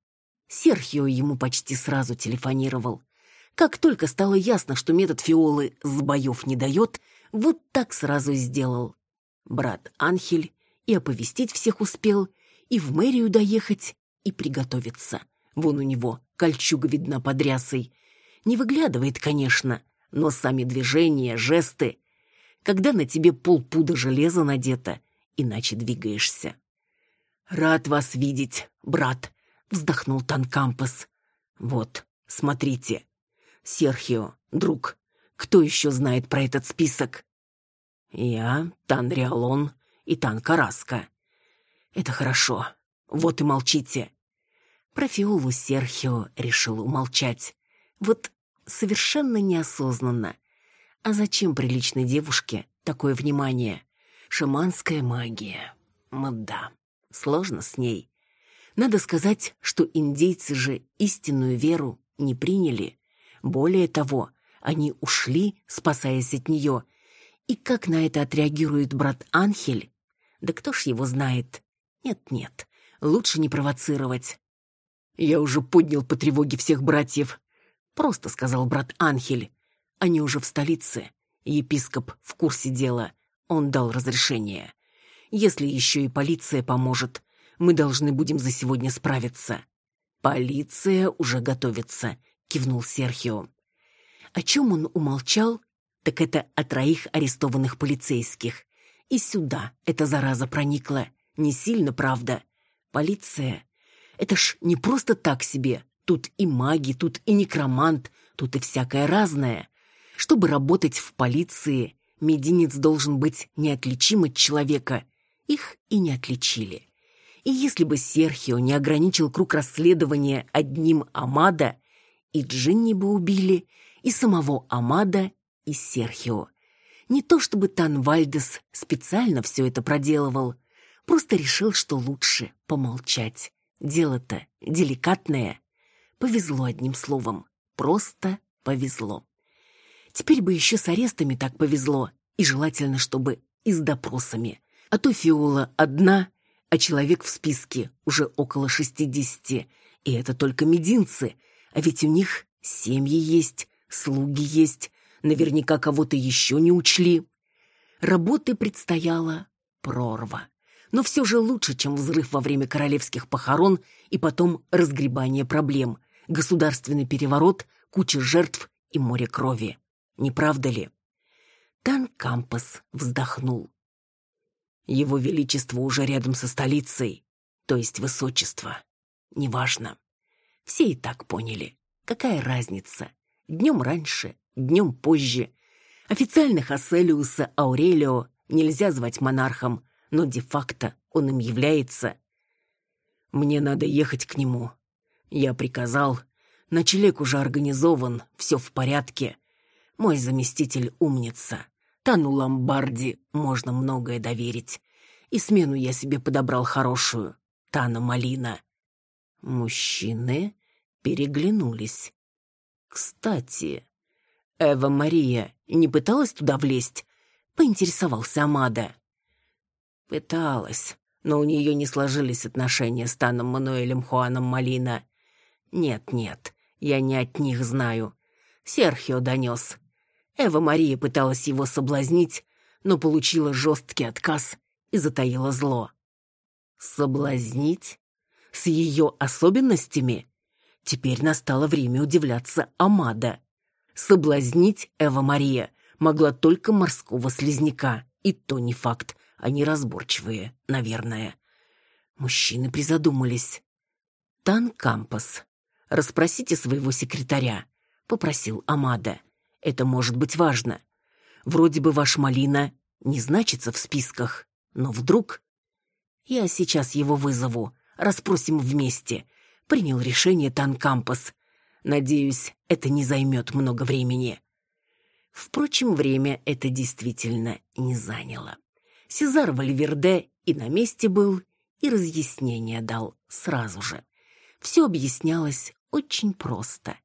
Серхио ему почти сразу телефонировал. Как только стало ясно, что метод Фиолы с боев не дает, вот так сразу и сделал. Брат Анхель и оповестить всех успел, и в мэрию доехать, и приготовиться. Вон у него кольчуга видна под рясой. Не выглядывает, конечно, но сами движения, жесты. Когда на тебе полпуда железа надето, иначе двигаешься. «Рад вас видеть, брат», — вздохнул Танкампас. «Вот, смотрите. Серхио, друг, кто еще знает про этот список?» «Я, Тан Риалон и Тан Караска». «Это хорошо. Вот и молчите». Про Фиолу Серхио решил умолчать. Вот совершенно неосознанно. А зачем приличной девушке такое внимание? Шаманская магия. Мда. Сложно с ней. Надо сказать, что индейцы же истинную веру не приняли. Более того, они ушли, спасаясь от нее. И как на это отреагирует брат Анхель? Да кто ж его знает? Нет-нет, лучше не провоцировать. «Я уже поднял по тревоге всех братьев», — просто сказал брат Анхель. «Они уже в столице. Епископ в курсе дела. Он дал разрешение. Если еще и полиция поможет, мы должны будем за сегодня справиться». «Полиция уже готовится», — кивнул Серхио. О чем он умолчал, так это о троих арестованных полицейских. И сюда эта зараза проникла. Не сильно, правда. Полиция. Это ж не просто так себе. Тут и маги, тут и некромант, тут и всякое разное. Чтобы работать в полиции, мединец должен быть неотличим от человека их и не отличили. И если бы Серхио не ограничил круг расследования одним Амада, и Джинни бы убили, и самого Амада, и Серхио. Не то чтобы Тан Вальдес специально все это проделывал, просто решил, что лучше помолчать. Дело-то деликатное. Повезло одним словом. Просто повезло. Теперь бы еще с арестами так повезло, и желательно, чтобы и с допросами. А то Фиола одна, а человек в списке уже около шестидесяти, и это только мединцы, а ведь у них семьи есть, слуги есть, наверняка кого-то еще не учли. Работы предстояла прорва. Но все же лучше, чем взрыв во время королевских похорон и потом разгребание проблем, государственный переворот, куча жертв и море крови. Не правда ли? Тан Кампас вздохнул. Его Величество уже рядом со столицей, то есть Высочество. Неважно. Все и так поняли. Какая разница? Днем раньше, днем позже. Официальных Аселиуса Аурелио нельзя звать монархом, но де-факто он им является. Мне надо ехать к нему. Я приказал. Ночлег уже организован, все в порядке. Мой заместитель умница. Тану Ломбарди можно многое доверить. И смену я себе подобрал хорошую. Тана Малина. Мужчины переглянулись. Кстати, Эва Мария не пыталась туда влезть? Поинтересовался Амада. Пыталась, но у нее не сложились отношения с Таном Мануэлем Хуаном Малина. Нет-нет, я не от них знаю. Серхио донес. Эва Мария пыталась его соблазнить, но получила жесткий отказ и затаила зло. Соблазнить? С ее особенностями? Теперь настало время удивляться Амада. Соблазнить Эва Мария могла только морского слизняка, и то не факт, они разборчивые, наверное. Мужчины призадумались. «Тан Кампас, расспросите своего секретаря», — попросил Амада. Это может быть важно. Вроде бы ваш Малина не значится в списках, но вдруг... Я сейчас его вызову, расспросим вместе. Принял решение Танкампас. Надеюсь, это не займет много времени. Впрочем, время это действительно не заняло. Сезар Вальверде и на месте был, и разъяснение дал сразу же. Все объяснялось очень просто.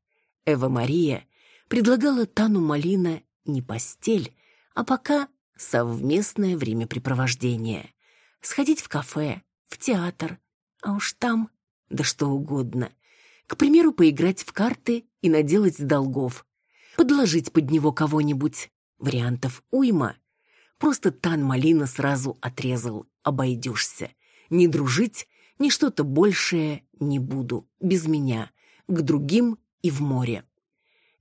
Эва Мария предлагала Тану Малина не постель, а пока совместное времяпрепровождение. Сходить в кафе, в театр, а уж там, да что угодно. К примеру, поиграть в карты и наделать долгов. Подложить под него кого-нибудь. Вариантов уйма. Просто Тан Малина сразу отрезал. Обойдешься. Не дружить, ни что-то большее не буду. Без меня. К другим и в море.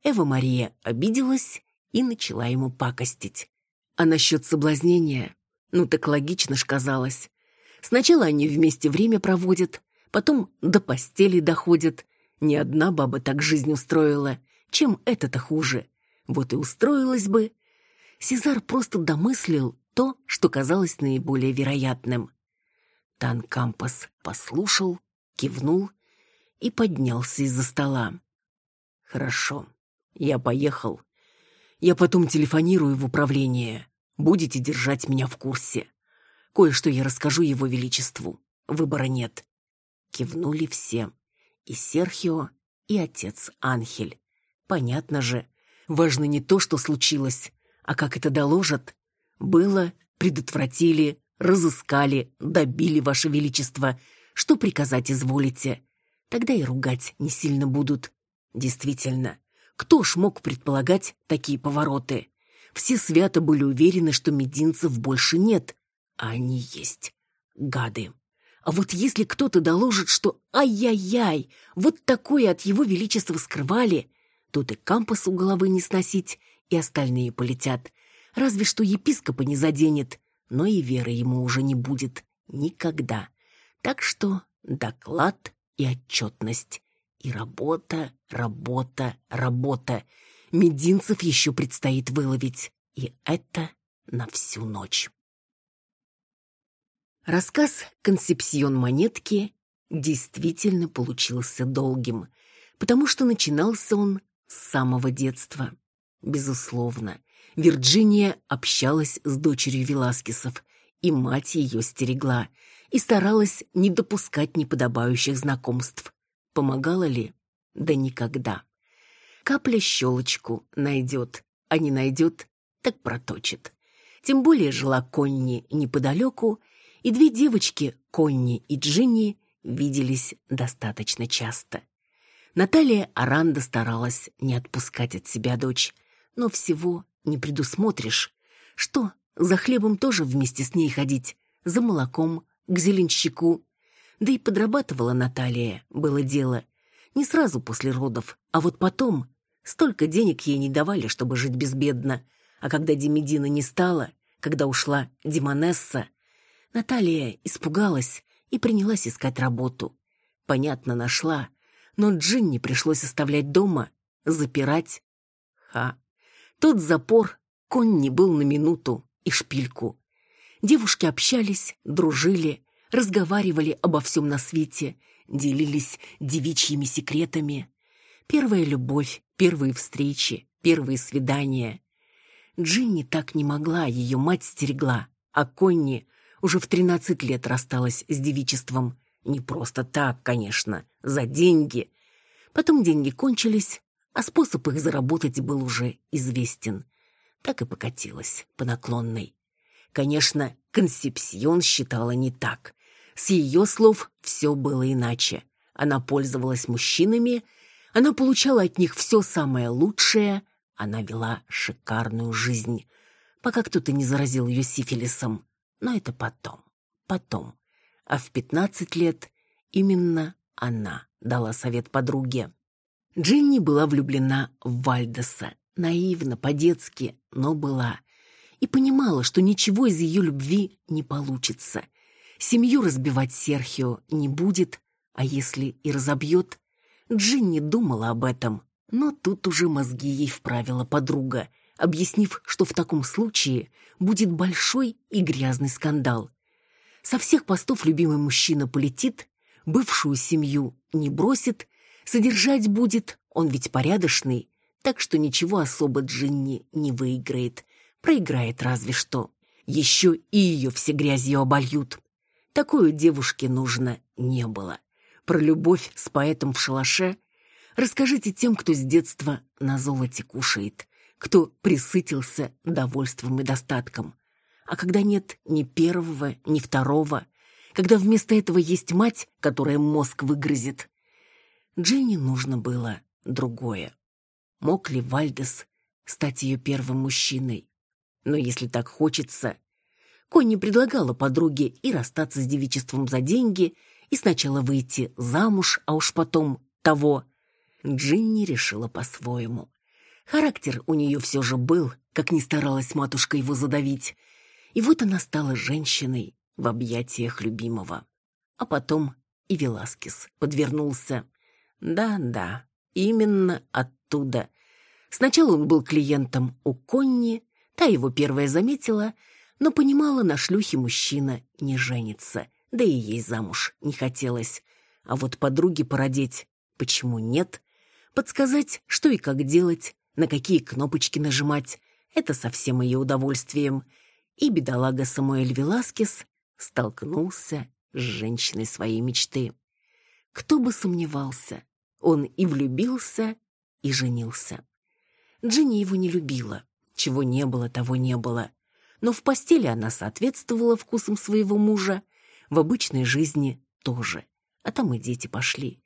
Эва Мария обиделась и начала ему пакостить. А насчет соблазнения? Ну так логично ж казалось. Сначала они вместе время проводят, потом до постели доходят. Ни одна баба так жизнь устроила. Чем это-то хуже? Вот и устроилась бы. Сезар просто домыслил то, что казалось наиболее вероятным. Тан Кампас послушал, кивнул и поднялся из-за стола. «Хорошо. Я поехал. Я потом телефонирую в управление. Будете держать меня в курсе. Кое-что я расскажу его величеству. Выбора нет. Кивнули все. И Серхио, и отец Анхель. Понятно же. Важно не то, что случилось, а как это доложат. Было, предотвратили, разыскали, добили, ваше величество. Что приказать изволите? Тогда и ругать не сильно будут. Действительно, кто ж мог предполагать такие повороты? Все свято были уверены, что мединцев больше нет, а они есть. Гады. А вот если кто-то доложит, что ай-яй-яй, вот такое от его величества скрывали, тут и кампус у головы не сносить, и остальные полетят. Разве что епископа не заденет, но и веры ему уже не будет. Никогда. Так что доклад и отчетность. И работа, работа, работа. Мединцев еще предстоит выловить. И это на всю ночь. Рассказ «Консепсион монетки» действительно получился долгим, потому что начинался он с самого детства. Безусловно, Вирджиния общалась с дочерью Веласкесов, и мать ее стерегла, и старалась не допускать неподобающих знакомств. Помогала ли? Да никогда. Капля щелочку найдет, а не найдет, так проточит. Тем более жила Конни неподалеку, и две девочки, Конни и Джинни, виделись достаточно часто. Наталья Аранда старалась не отпускать от себя дочь, но всего не предусмотришь. Что, за хлебом тоже вместе с ней ходить, за молоком, к зеленщику. Да и подрабатывала Наталья, было дело. Не сразу после родов, а вот потом. Столько денег ей не давали, чтобы жить безбедно. А когда Демидина не стало, когда ушла Демонесса, Наталья испугалась и принялась искать работу. Понятно, нашла, но Джинни пришлось оставлять дома, запирать. Ха. Тот запор конь был на минуту и шпильку. Девушки общались, дружили, разговаривали обо всем на свете, делились девичьими секретами. Первая любовь, первые встречи, первые свидания. Джинни так не могла, ее мать стерегла, а Конни уже в тринадцать лет рассталась с девичеством. Не просто так, конечно, за деньги. Потом деньги кончились, а способ их заработать был уже известен. Так и покатилась по наклонной. Конечно, Консепсион считала не так. С ее слов все было иначе. Она пользовалась мужчинами, она получала от них все самое лучшее, она вела шикарную жизнь, пока кто-то не заразил ее сифилисом. Но это потом, потом. А в пятнадцать лет именно она дала совет подруге. Джинни была влюблена в Вальдеса, наивно, по-детски, но была. И понимала, что ничего из ее любви не получится. Семью разбивать Серхио не будет, а если и разобьет, Джинни думала об этом, но тут уже мозги ей вправила подруга, объяснив, что в таком случае будет большой и грязный скандал. Со всех постов любимый мужчина полетит, бывшую семью не бросит, содержать будет, он ведь порядочный, так что ничего особо Джинни не выиграет, проиграет разве что. Еще и ее все грязью обольют. Такой девушке нужно не было. Про любовь с поэтом в шалаше расскажите тем, кто с детства на золоте кушает, кто присытился довольством и достатком. А когда нет ни первого, ни второго, когда вместо этого есть мать, которая мозг выгрызет, Джинни нужно было другое. Мог ли Вальдес стать ее первым мужчиной? Но если так хочется... Конни предлагала подруге и расстаться с девичеством за деньги, и сначала выйти замуж, а уж потом того. Джинни решила по-своему. Характер у нее все же был, как ни старалась матушка его задавить. И вот она стала женщиной в объятиях любимого. А потом и Веласкес подвернулся. Да-да, именно оттуда. Сначала он был клиентом у Конни, та его первая заметила, но понимала, на шлюхе мужчина не женится, да и ей замуж не хотелось. А вот подруге породеть почему нет? Подсказать, что и как делать, на какие кнопочки нажимать. Это совсем ее удовольствием. И бедолага Самуэль Веласкес столкнулся с женщиной своей мечты. Кто бы сомневался, он и влюбился, и женился. Джинни его не любила. Чего не было, того не было. Но в постели она соответствовала вкусам своего мужа, в обычной жизни тоже. А там и дети пошли.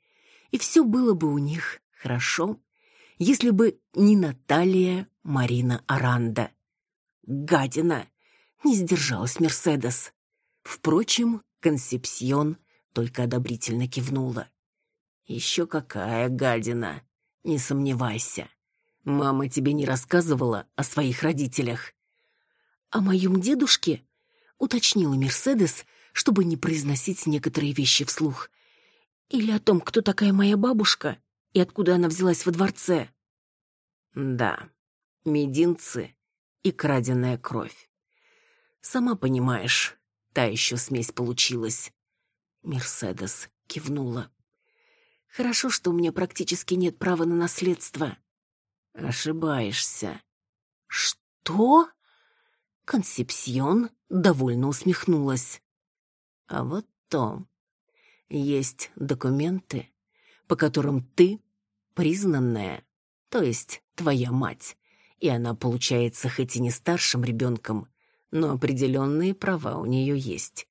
И все было бы у них хорошо, если бы не Наталья Марина Аранда. Гадина! Не сдержалась Мерседес. Впрочем, Консепсьон только одобрительно кивнула. «Еще какая гадина! Не сомневайся. Мама тебе не рассказывала о своих родителях?» «О моем дедушке?» — уточнила Мерседес, чтобы не произносить некоторые вещи вслух. «Или о том, кто такая моя бабушка?» и откуда она взялась во дворце. Да, мединцы и краденая кровь. Сама понимаешь, та еще смесь получилась. Мерседес кивнула. Хорошо, что у меня практически нет права на наследство. Ошибаешься. «Что?» Консепсьон довольно усмехнулась. «А вот то. Есть документы, по которым ты признанная, то есть твоя мать, и она получается хоть и не старшим ребенком, но определенные права у нее есть.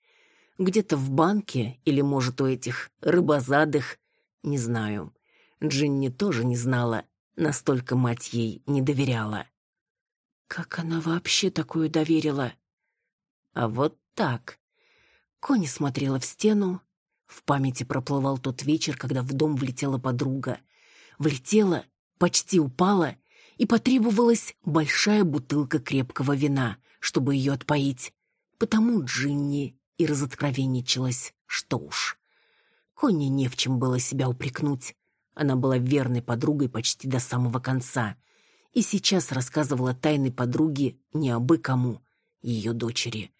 Где-то в банке или, может, у этих рыбозадых, не знаю. Джинни тоже не знала, настолько мать ей не доверяла. Как она вообще такое доверила? А вот так. Кони смотрела в стену. В памяти проплывал тот вечер, когда в дом влетела подруга. Влетела, почти упала, и потребовалась большая бутылка крепкого вина, чтобы ее отпоить. Потому Джинни и разоткровенничалась, что уж. Конни не в чем было себя упрекнуть. Она была верной подругой почти до самого конца. И сейчас рассказывала тайны подруги не абы кому, ее дочери.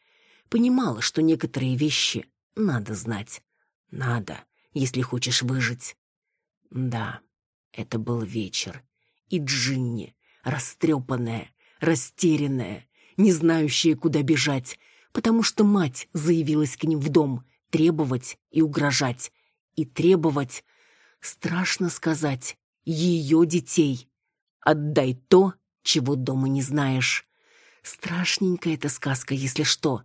Понимала, что некоторые вещи надо знать. Надо, если хочешь выжить. Да, это был вечер. И Джинни, растрепанная, растерянная, не знающая, куда бежать, потому что мать заявилась к ним в дом требовать и угрожать. И требовать, страшно сказать, ее детей. Отдай то, чего дома не знаешь. Страшненькая эта сказка, если что,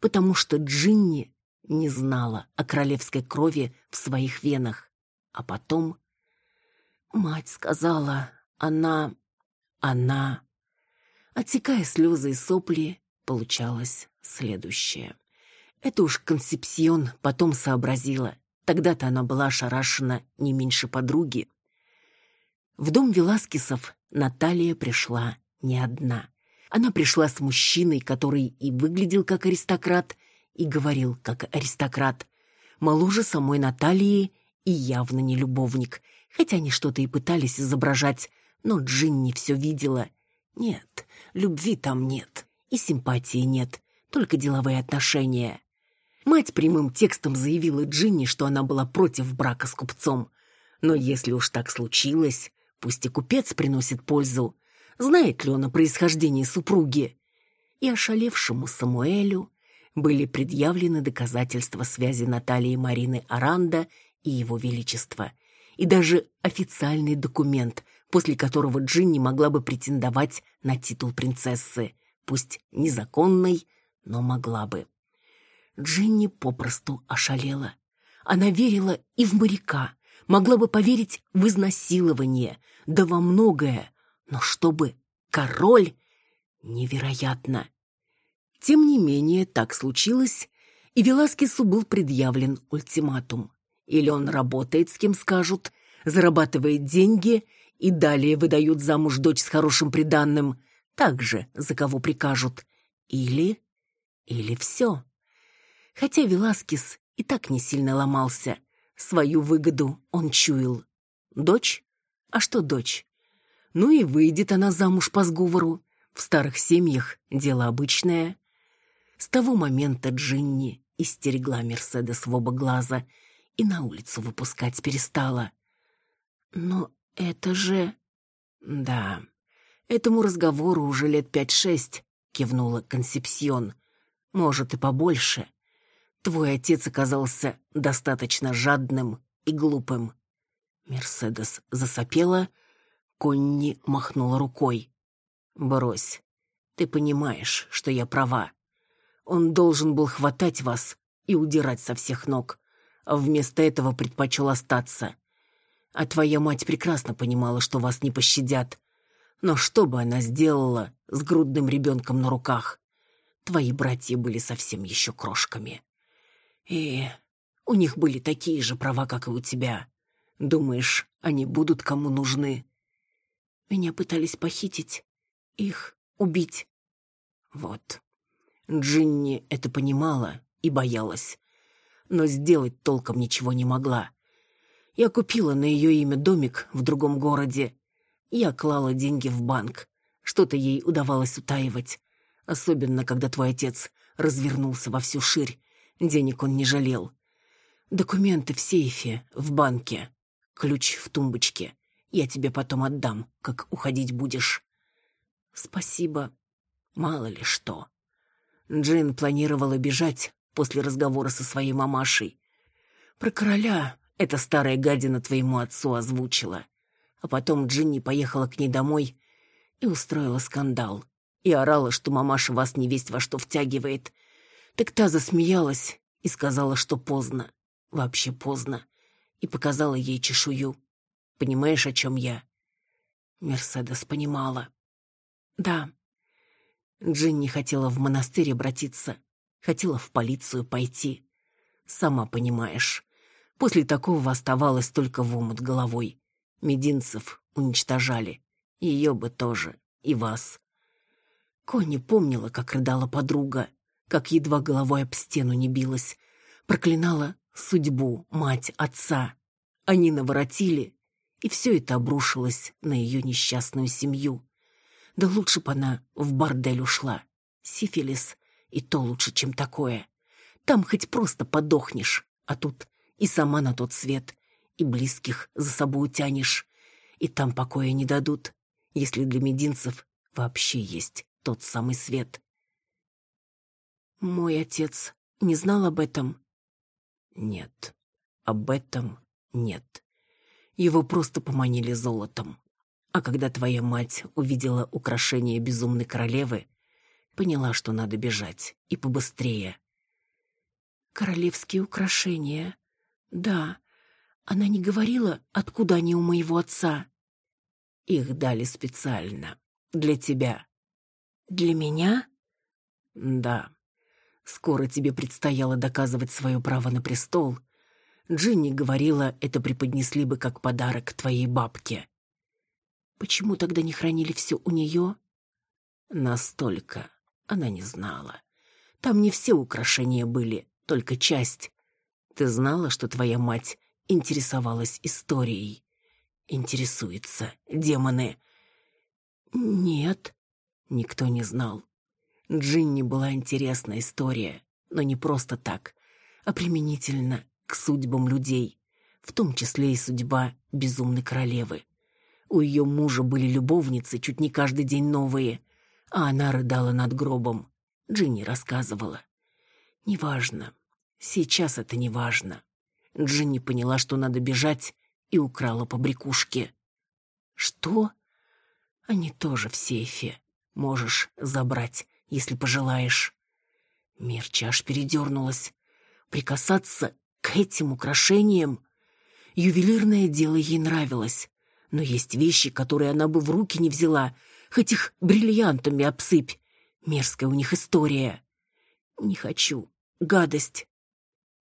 потому что Джинни не знала о королевской крови в своих венах. А потом... Мать сказала, она... она... Отсекая слезы и сопли, получалось следующее. Это уж Консепсион потом сообразила. Тогда-то она была ошарашена не меньше подруги. В дом Веласкесов Наталья пришла не одна. Она пришла с мужчиной, который и выглядел как аристократ, и говорил как аристократ. Моложе самой Натальи и явно не любовник, хотя они что-то и пытались изображать, но Джинни все видела. Нет, любви там нет, и симпатии нет, только деловые отношения. Мать прямым текстом заявила Джинни, что она была против брака с купцом. Но если уж так случилось, пусть и купец приносит пользу. Знает ли он о происхождении супруги? И ошалевшему Самуэлю были предъявлены доказательства связи Натальи и Марины Аранда и его величества. И даже официальный документ, после которого Джинни могла бы претендовать на титул принцессы. Пусть незаконной, но могла бы. Джинни попросту ошалела. Она верила и в моряка, могла бы поверить в изнасилование, да во многое, но чтобы король... Невероятно. Тем не менее, так случилось, и Веласкесу был предъявлен ультиматум. Или он работает с кем скажут, зарабатывает деньги и далее выдают замуж дочь с хорошим приданным, так же, за кого прикажут. Или... или все. Хотя Веласкес и так не сильно ломался. Свою выгоду он чуял. Дочь? А что дочь? Ну и выйдет она замуж по сговору. В старых семьях дело обычное. С того момента Джинни истерегла Мерседес в оба глаза и на улицу выпускать перестала. Но это же... Да, этому разговору уже лет пять-шесть, кивнула Консепсьон. Может, и побольше. Твой отец оказался достаточно жадным и глупым. Мерседес засопела, Конни махнула рукой. Брось. Ты понимаешь, что я права. Он должен был хватать вас и удирать со всех ног, а вместо этого предпочел остаться. А твоя мать прекрасно понимала, что вас не пощадят. Но что бы она сделала с грудным ребенком на руках? Твои братья были совсем еще крошками. И у них были такие же права, как и у тебя. Думаешь, они будут кому нужны? Меня пытались похитить, их убить. Вот. Джинни это понимала и боялась, но сделать толком ничего не могла. Я купила на ее имя домик в другом городе. Я клала деньги в банк. Что-то ей удавалось утаивать. Особенно, когда твой отец развернулся во всю ширь Денег он не жалел. Документы в сейфе, в банке. Ключ в тумбочке. Я тебе потом отдам, как уходить будешь. Спасибо. Мало ли что. Джин планировала бежать после разговора со своей мамашей. Про короля эта старая гадина твоему отцу озвучила. А потом Джинни поехала к ней домой и устроила скандал. И орала, что мамаша вас не весть во что втягивает. Так та засмеялась и сказала, что поздно. Вообще поздно. И показала ей чешую. Понимаешь, о чем я? Мерседес понимала. Да. Джинни хотела в монастырь обратиться. Хотела в полицию пойти. Сама понимаешь. После такого оставалось только в омут головой. Мединцев уничтожали. Ее бы тоже. И вас. Конни помнила, как рыдала подруга, как едва головой об стену не билась. Проклинала судьбу, мать, отца. Они наворотили, и все это обрушилось на ее несчастную семью. Да лучше бы она в бордель ушла. Сифилис и то лучше, чем такое. Там хоть просто подохнешь, а тут и сама на тот свет, и близких за собой утянешь. И там покоя не дадут, если для мединцев вообще есть тот самый свет. Мой отец не знал об этом? Нет, об этом нет. Его просто поманили золотом. А когда твоя мать увидела украшение безумной королевы, поняла, что надо бежать, и побыстрее. «Королевские украшения. Да. Она не говорила, откуда они у моего отца?» «Их дали специально. Для тебя». «Для меня?» «Да. Скоро тебе предстояло доказывать свое право на престол. Джинни говорила, это преподнесли бы как подарок твоей бабке». «Почему тогда не хранили все у нее?» «Настолько. Она не знала. Там не все украшения были, только часть. Ты знала, что твоя мать интересовалась историей? Интересуется, демоны?» «Нет», Никто не знал. Джинни была интересная история, но не просто так, а применительно к судьбам людей, в том числе и судьба безумной королевы. У ее мужа были любовницы чуть не каждый день новые, а она рыдала над гробом. Джинни рассказывала. «Неважно. Сейчас это не важно». Джинни поняла, что надо бежать, и украла побрякушки. «Что?» «Они тоже в сейфе. Можешь забрать, если пожелаешь. Мерча аж передернулась. Прикасаться к этим украшениям? Ювелирное дело ей нравилось. Но есть вещи, которые она бы в руки не взяла, хоть их бриллиантами обсыпь. Мерзкая у них история. Не хочу. Гадость.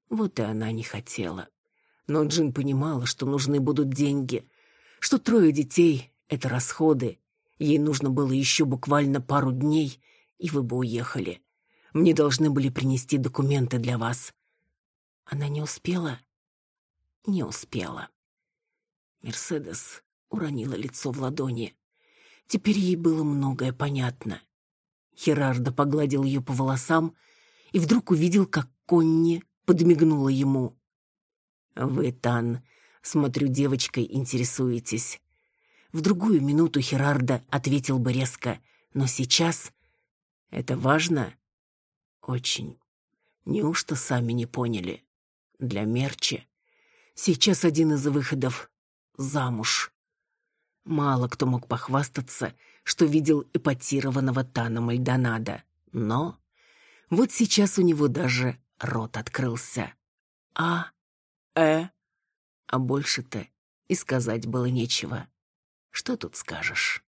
Вот и она не хотела. Но Джин понимала, что нужны будут деньги, что трое детей — это расходы, Ей нужно было еще буквально пару дней, и вы бы уехали. Мне должны были принести документы для вас. Она не успела? Не успела. Мерседес уронила лицо в ладони. Теперь ей было многое понятно. Херардо погладил ее по волосам и вдруг увидел, как Конни подмигнула ему. «Вы, Тан, смотрю, девочкой интересуетесь. В другую минуту Херарда ответил бы резко, но сейчас... Это важно? Очень. Неужто сами не поняли? Для Мерчи. Сейчас один из выходов — замуж. Мало кто мог похвастаться, что видел эпатированного Тана Мальдонада. Но вот сейчас у него даже рот открылся. А, э, а больше-то и сказать было нечего. Что тут скажешь?